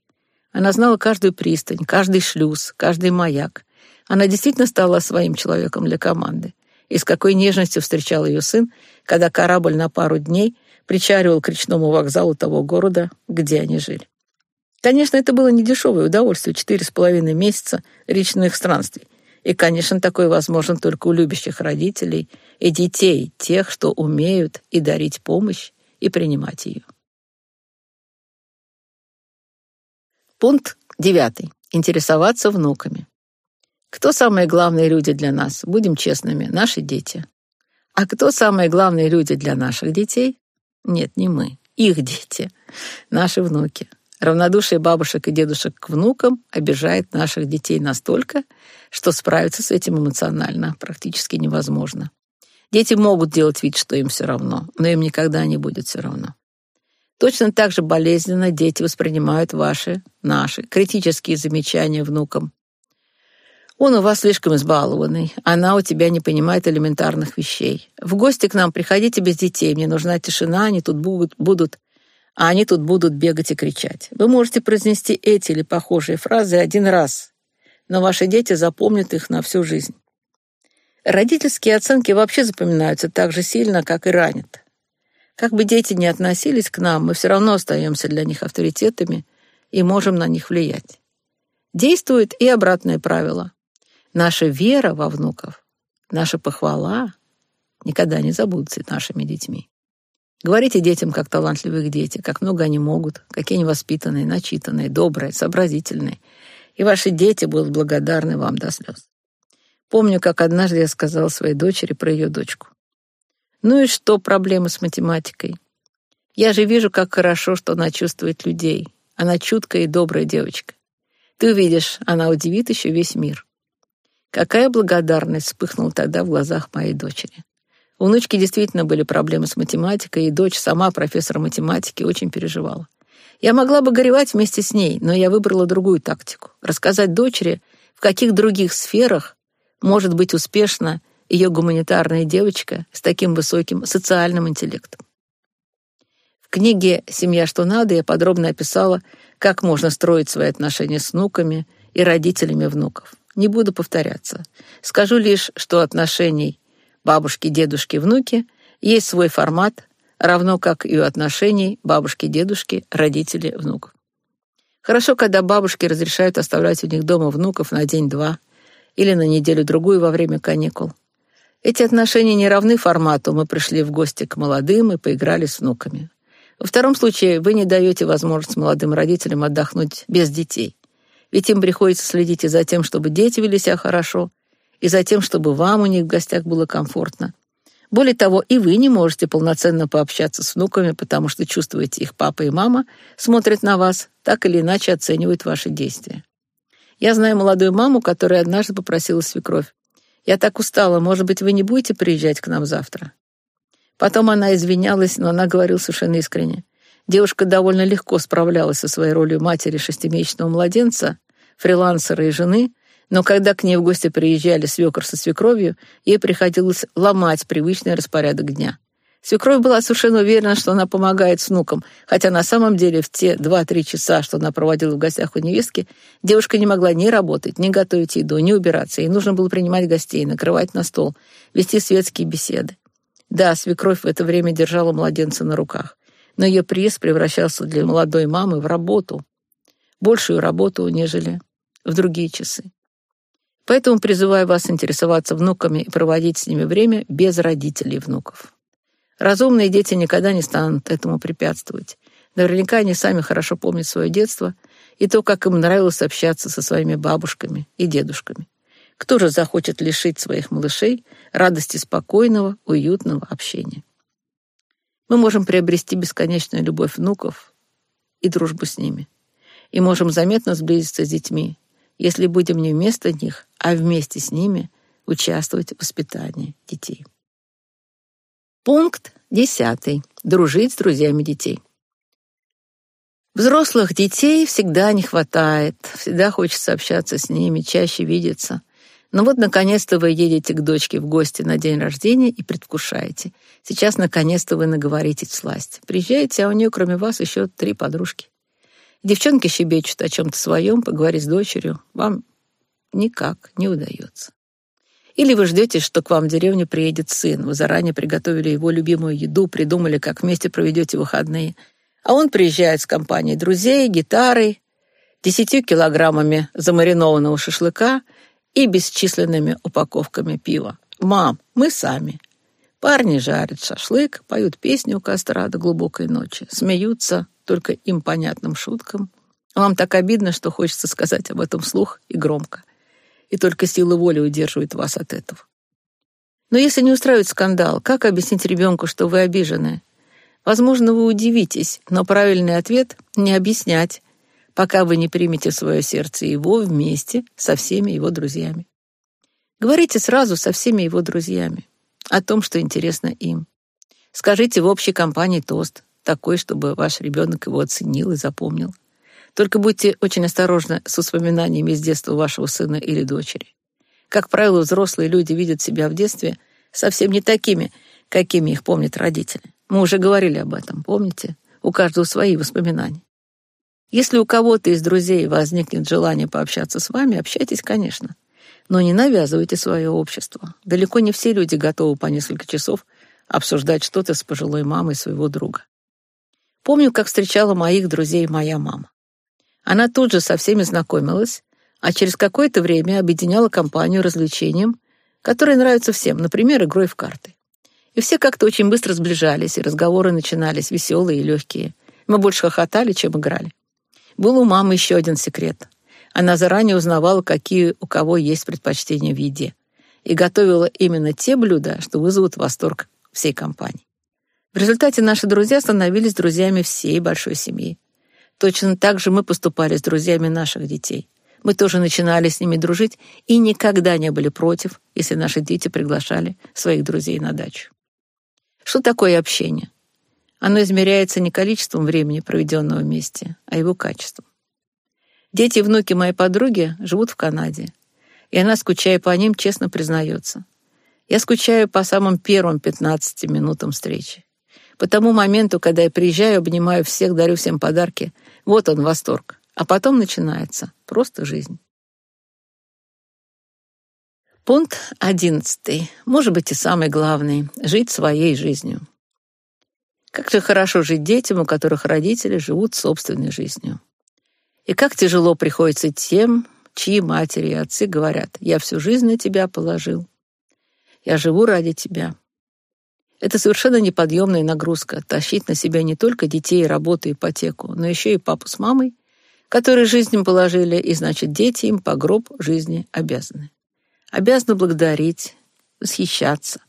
Она знала каждую пристань, каждый шлюз, каждый маяк. Она действительно стала своим человеком для команды. И с какой нежностью встречал ее сын, когда корабль на пару дней причаривал к речному вокзалу того города, где они жили. Конечно, это было недешевое удовольствие — четыре с половиной месяца речных странствий. И, конечно, такое возможно только у любящих родителей и детей, тех, что умеют и дарить помощь, и принимать ее. Пункт девятый. Интересоваться внуками. Кто самые главные люди для нас? Будем честными, наши дети. А кто самые главные люди для наших детей? Нет, не мы. Их дети. Наши внуки. Равнодушие бабушек и дедушек к внукам обижает наших детей настолько, что справиться с этим эмоционально практически невозможно. Дети могут делать вид, что им все равно, но им никогда не будет все равно. Точно так же болезненно дети воспринимают ваши, наши, критические замечания внукам. Он у вас слишком избалованный, она у тебя не понимает элементарных вещей. В гости к нам приходите без детей, мне нужна тишина, они тут будут, будут, а они тут будут бегать и кричать. Вы можете произнести эти или похожие фразы один раз, но ваши дети запомнят их на всю жизнь. Родительские оценки вообще запоминаются так же сильно, как и ранят. Как бы дети ни относились к нам, мы все равно остаемся для них авторитетами и можем на них влиять. Действует и обратное правило. Наша вера во внуков, наша похвала никогда не забудутся нашими детьми. Говорите детям, как талантливых дети, как много они могут, какие они воспитанные, начитанные, добрые, сообразительные. И ваши дети будут благодарны вам до слез. Помню, как однажды я сказала своей дочери про ее дочку. Ну и что проблемы с математикой? Я же вижу, как хорошо, что она чувствует людей. Она чуткая и добрая девочка. Ты увидишь, она удивит еще весь мир. Какая благодарность вспыхнула тогда в глазах моей дочери. У внучки действительно были проблемы с математикой, и дочь, сама профессор математики, очень переживала. Я могла бы горевать вместе с ней, но я выбрала другую тактику — рассказать дочери, в каких других сферах может быть успешна ее гуманитарная девочка с таким высоким социальным интеллектом. В книге «Семья, что надо» я подробно описала, как можно строить свои отношения с внуками и родителями внуков. Не буду повторяться. Скажу лишь, что отношений бабушки, дедушки, внуки есть свой формат, равно как и у отношений бабушки, дедушки, родители, внуков. Хорошо, когда бабушки разрешают оставлять у них дома внуков на день-два или на неделю-другую во время каникул. Эти отношения не равны формату. Мы пришли в гости к молодым и поиграли с внуками. Во втором случае вы не даете возможность молодым родителям отдохнуть без детей. Ведь им приходится следить и за тем, чтобы дети вели себя хорошо, и за тем, чтобы вам у них в гостях было комфортно. Более того, и вы не можете полноценно пообщаться с внуками, потому что чувствуете, их папа и мама смотрят на вас, так или иначе оценивают ваши действия. Я знаю молодую маму, которая однажды попросила свекровь. Я так устала, может быть, вы не будете приезжать к нам завтра?» Потом она извинялась, но она говорила совершенно искренне. Девушка довольно легко справлялась со своей ролью матери шестимесячного младенца, фрилансера и жены, но когда к ней в гости приезжали свекор со свекровью, ей приходилось ломать привычный распорядок дня. Свекровь была совершенно уверена, что она помогает с внуком, хотя на самом деле в те два-три часа, что она проводила в гостях у невестки, девушка не могла ни работать, ни готовить еду, ни убираться. Ей нужно было принимать гостей, накрывать на стол, вести светские беседы. Да, свекровь в это время держала младенца на руках, но ее приезд превращался для молодой мамы в работу, большую работу, нежели в другие часы. Поэтому призываю вас интересоваться внуками и проводить с ними время без родителей внуков. Разумные дети никогда не станут этому препятствовать. Наверняка они сами хорошо помнят свое детство и то, как им нравилось общаться со своими бабушками и дедушками. Кто же захочет лишить своих малышей радости спокойного, уютного общения? Мы можем приобрести бесконечную любовь внуков и дружбу с ними. И можем заметно сблизиться с детьми, если будем не вместо них, а вместе с ними участвовать в воспитании детей. Пункт десятый. Дружить с друзьями детей. Взрослых детей всегда не хватает, всегда хочется общаться с ними, чаще видеться. Но вот, наконец-то, вы едете к дочке в гости на день рождения и предвкушаете. Сейчас, наконец-то, вы наговорите сласть. Приезжаете, а у нее, кроме вас, еще три подружки. Девчонки щебечут о чем-то своем, поговорить с дочерью. Вам никак не удается. Или вы ждете, что к вам в деревню приедет сын. Вы заранее приготовили его любимую еду, придумали, как вместе проведете выходные — а он приезжает с компанией друзей, гитарой, десятью килограммами замаринованного шашлыка и бесчисленными упаковками пива. «Мам, мы сами». Парни жарят шашлык, поют песни у костра до глубокой ночи, смеются только им понятным шуткам. Вам так обидно, что хочется сказать об этом вслух и громко. И только сила воли удерживает вас от этого. Но если не устраивать скандал, как объяснить ребенку, что вы обижены, Возможно, вы удивитесь, но правильный ответ — не объяснять, пока вы не примете в свое сердце его вместе со всеми его друзьями. Говорите сразу со всеми его друзьями о том, что интересно им. Скажите в общей компании тост, такой, чтобы ваш ребенок его оценил и запомнил. Только будьте очень осторожны с воспоминаниями из детства вашего сына или дочери. Как правило, взрослые люди видят себя в детстве совсем не такими, какими их помнят родители. Мы уже говорили об этом, помните? У каждого свои воспоминания. Если у кого-то из друзей возникнет желание пообщаться с вами, общайтесь, конечно. Но не навязывайте свое общество. Далеко не все люди готовы по несколько часов обсуждать что-то с пожилой мамой своего друга. Помню, как встречала моих друзей моя мама. Она тут же со всеми знакомилась, а через какое-то время объединяла компанию развлечением, которое нравится всем, например, игрой в карты. И все как-то очень быстро сближались, и разговоры начинались веселые и легкие. Мы больше хохотали, чем играли. Был у мамы еще один секрет. Она заранее узнавала, какие у кого есть предпочтения в еде, и готовила именно те блюда, что вызовут восторг всей компании. В результате наши друзья становились друзьями всей большой семьи. Точно так же мы поступали с друзьями наших детей. Мы тоже начинали с ними дружить и никогда не были против, если наши дети приглашали своих друзей на дачу. Что такое общение? Оно измеряется не количеством времени, проведенного вместе, а его качеством. Дети и внуки моей подруги живут в Канаде, и она, скучая по ним, честно признается. Я скучаю по самым первым 15 минутам встречи. По тому моменту, когда я приезжаю, обнимаю всех, дарю всем подарки. Вот он, восторг. А потом начинается просто жизнь. Пункт одиннадцатый. Может быть, и самый главный — жить своей жизнью. Как же хорошо жить детям, у которых родители живут собственной жизнью. И как тяжело приходится тем, чьи матери и отцы говорят, «Я всю жизнь на тебя положил, я живу ради тебя». Это совершенно неподъемная нагрузка — тащить на себя не только детей, работу, ипотеку, но еще и папу с мамой, которые жизнь им положили, и, значит, дети им по гроб жизни обязаны обязаны благодарить, восхищаться,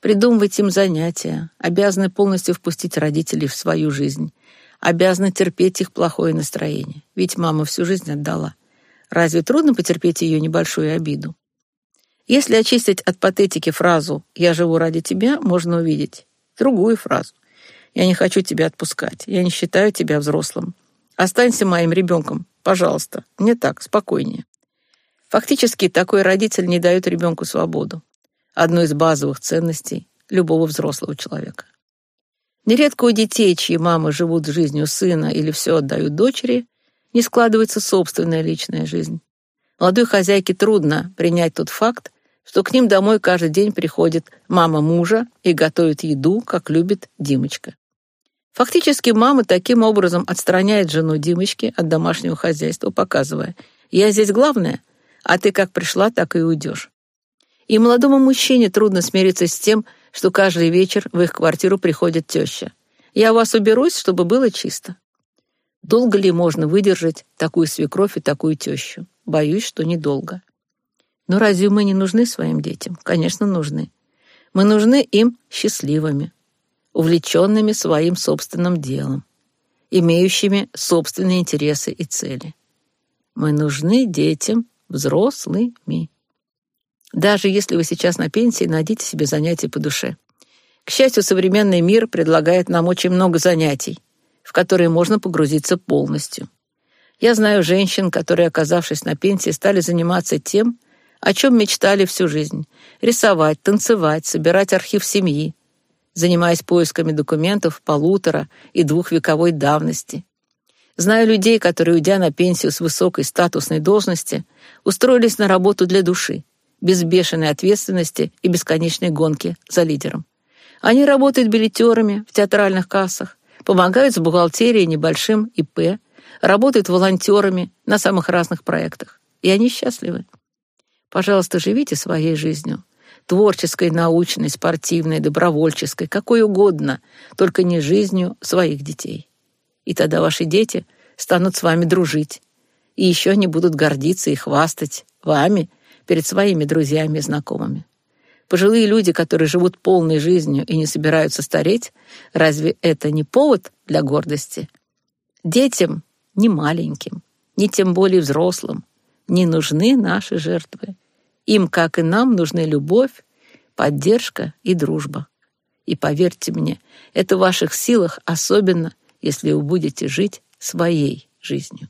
придумывать им занятия, обязаны полностью впустить родителей в свою жизнь, обязаны терпеть их плохое настроение, ведь мама всю жизнь отдала. Разве трудно потерпеть ее небольшую обиду? Если очистить от патетики фразу «я живу ради тебя», можно увидеть другую фразу «я не хочу тебя отпускать, я не считаю тебя взрослым. Останься моим ребенком, пожалуйста, мне так, спокойнее». Фактически такой родитель не дает ребенку свободу. Одну из базовых ценностей любого взрослого человека. Нередко у детей, чьи мамы живут жизнью сына или все отдают дочери, не складывается собственная личная жизнь. Молодой хозяйке трудно принять тот факт, что к ним домой каждый день приходит мама мужа и готовит еду, как любит Димочка. Фактически мама таким образом отстраняет жену Димочки от домашнего хозяйства, показывая, «Я здесь главная, а ты как пришла, так и уйдешь. И молодому мужчине трудно смириться с тем, что каждый вечер в их квартиру приходит теща. «Я у вас уберусь, чтобы было чисто». Долго ли можно выдержать такую свекровь и такую тещу? Боюсь, что недолго. Но разве мы не нужны своим детям? Конечно, нужны. Мы нужны им счастливыми, увлеченными своим собственным делом, имеющими собственные интересы и цели. Мы нужны детям взрослыми. Даже если вы сейчас на пенсии, найдите себе занятия по душе. К счастью, современный мир предлагает нам очень много занятий, в которые можно погрузиться полностью. Я знаю женщин, которые, оказавшись на пенсии, стали заниматься тем, о чем мечтали всю жизнь — рисовать, танцевать, собирать архив семьи, занимаясь поисками документов полутора и двухвековой давности. Знаю людей, которые, уйдя на пенсию с высокой статусной должности, устроились на работу для души, без бешеной ответственности и бесконечной гонки за лидером. Они работают билетерами в театральных кассах, помогают с бухгалтерией небольшим ИП, работают волонтерами на самых разных проектах. И они счастливы. Пожалуйста, живите своей жизнью. Творческой, научной, спортивной, добровольческой, какой угодно, только не жизнью своих детей. И тогда ваши дети станут с вами дружить. И еще они будут гордиться и хвастать вами перед своими друзьями и знакомыми. Пожилые люди, которые живут полной жизнью и не собираются стареть, разве это не повод для гордости? Детям, не маленьким, не тем более взрослым, не нужны наши жертвы. Им, как и нам, нужны любовь, поддержка и дружба. И поверьте мне, это в ваших силах, особенно если вы будете жить своей жизнью.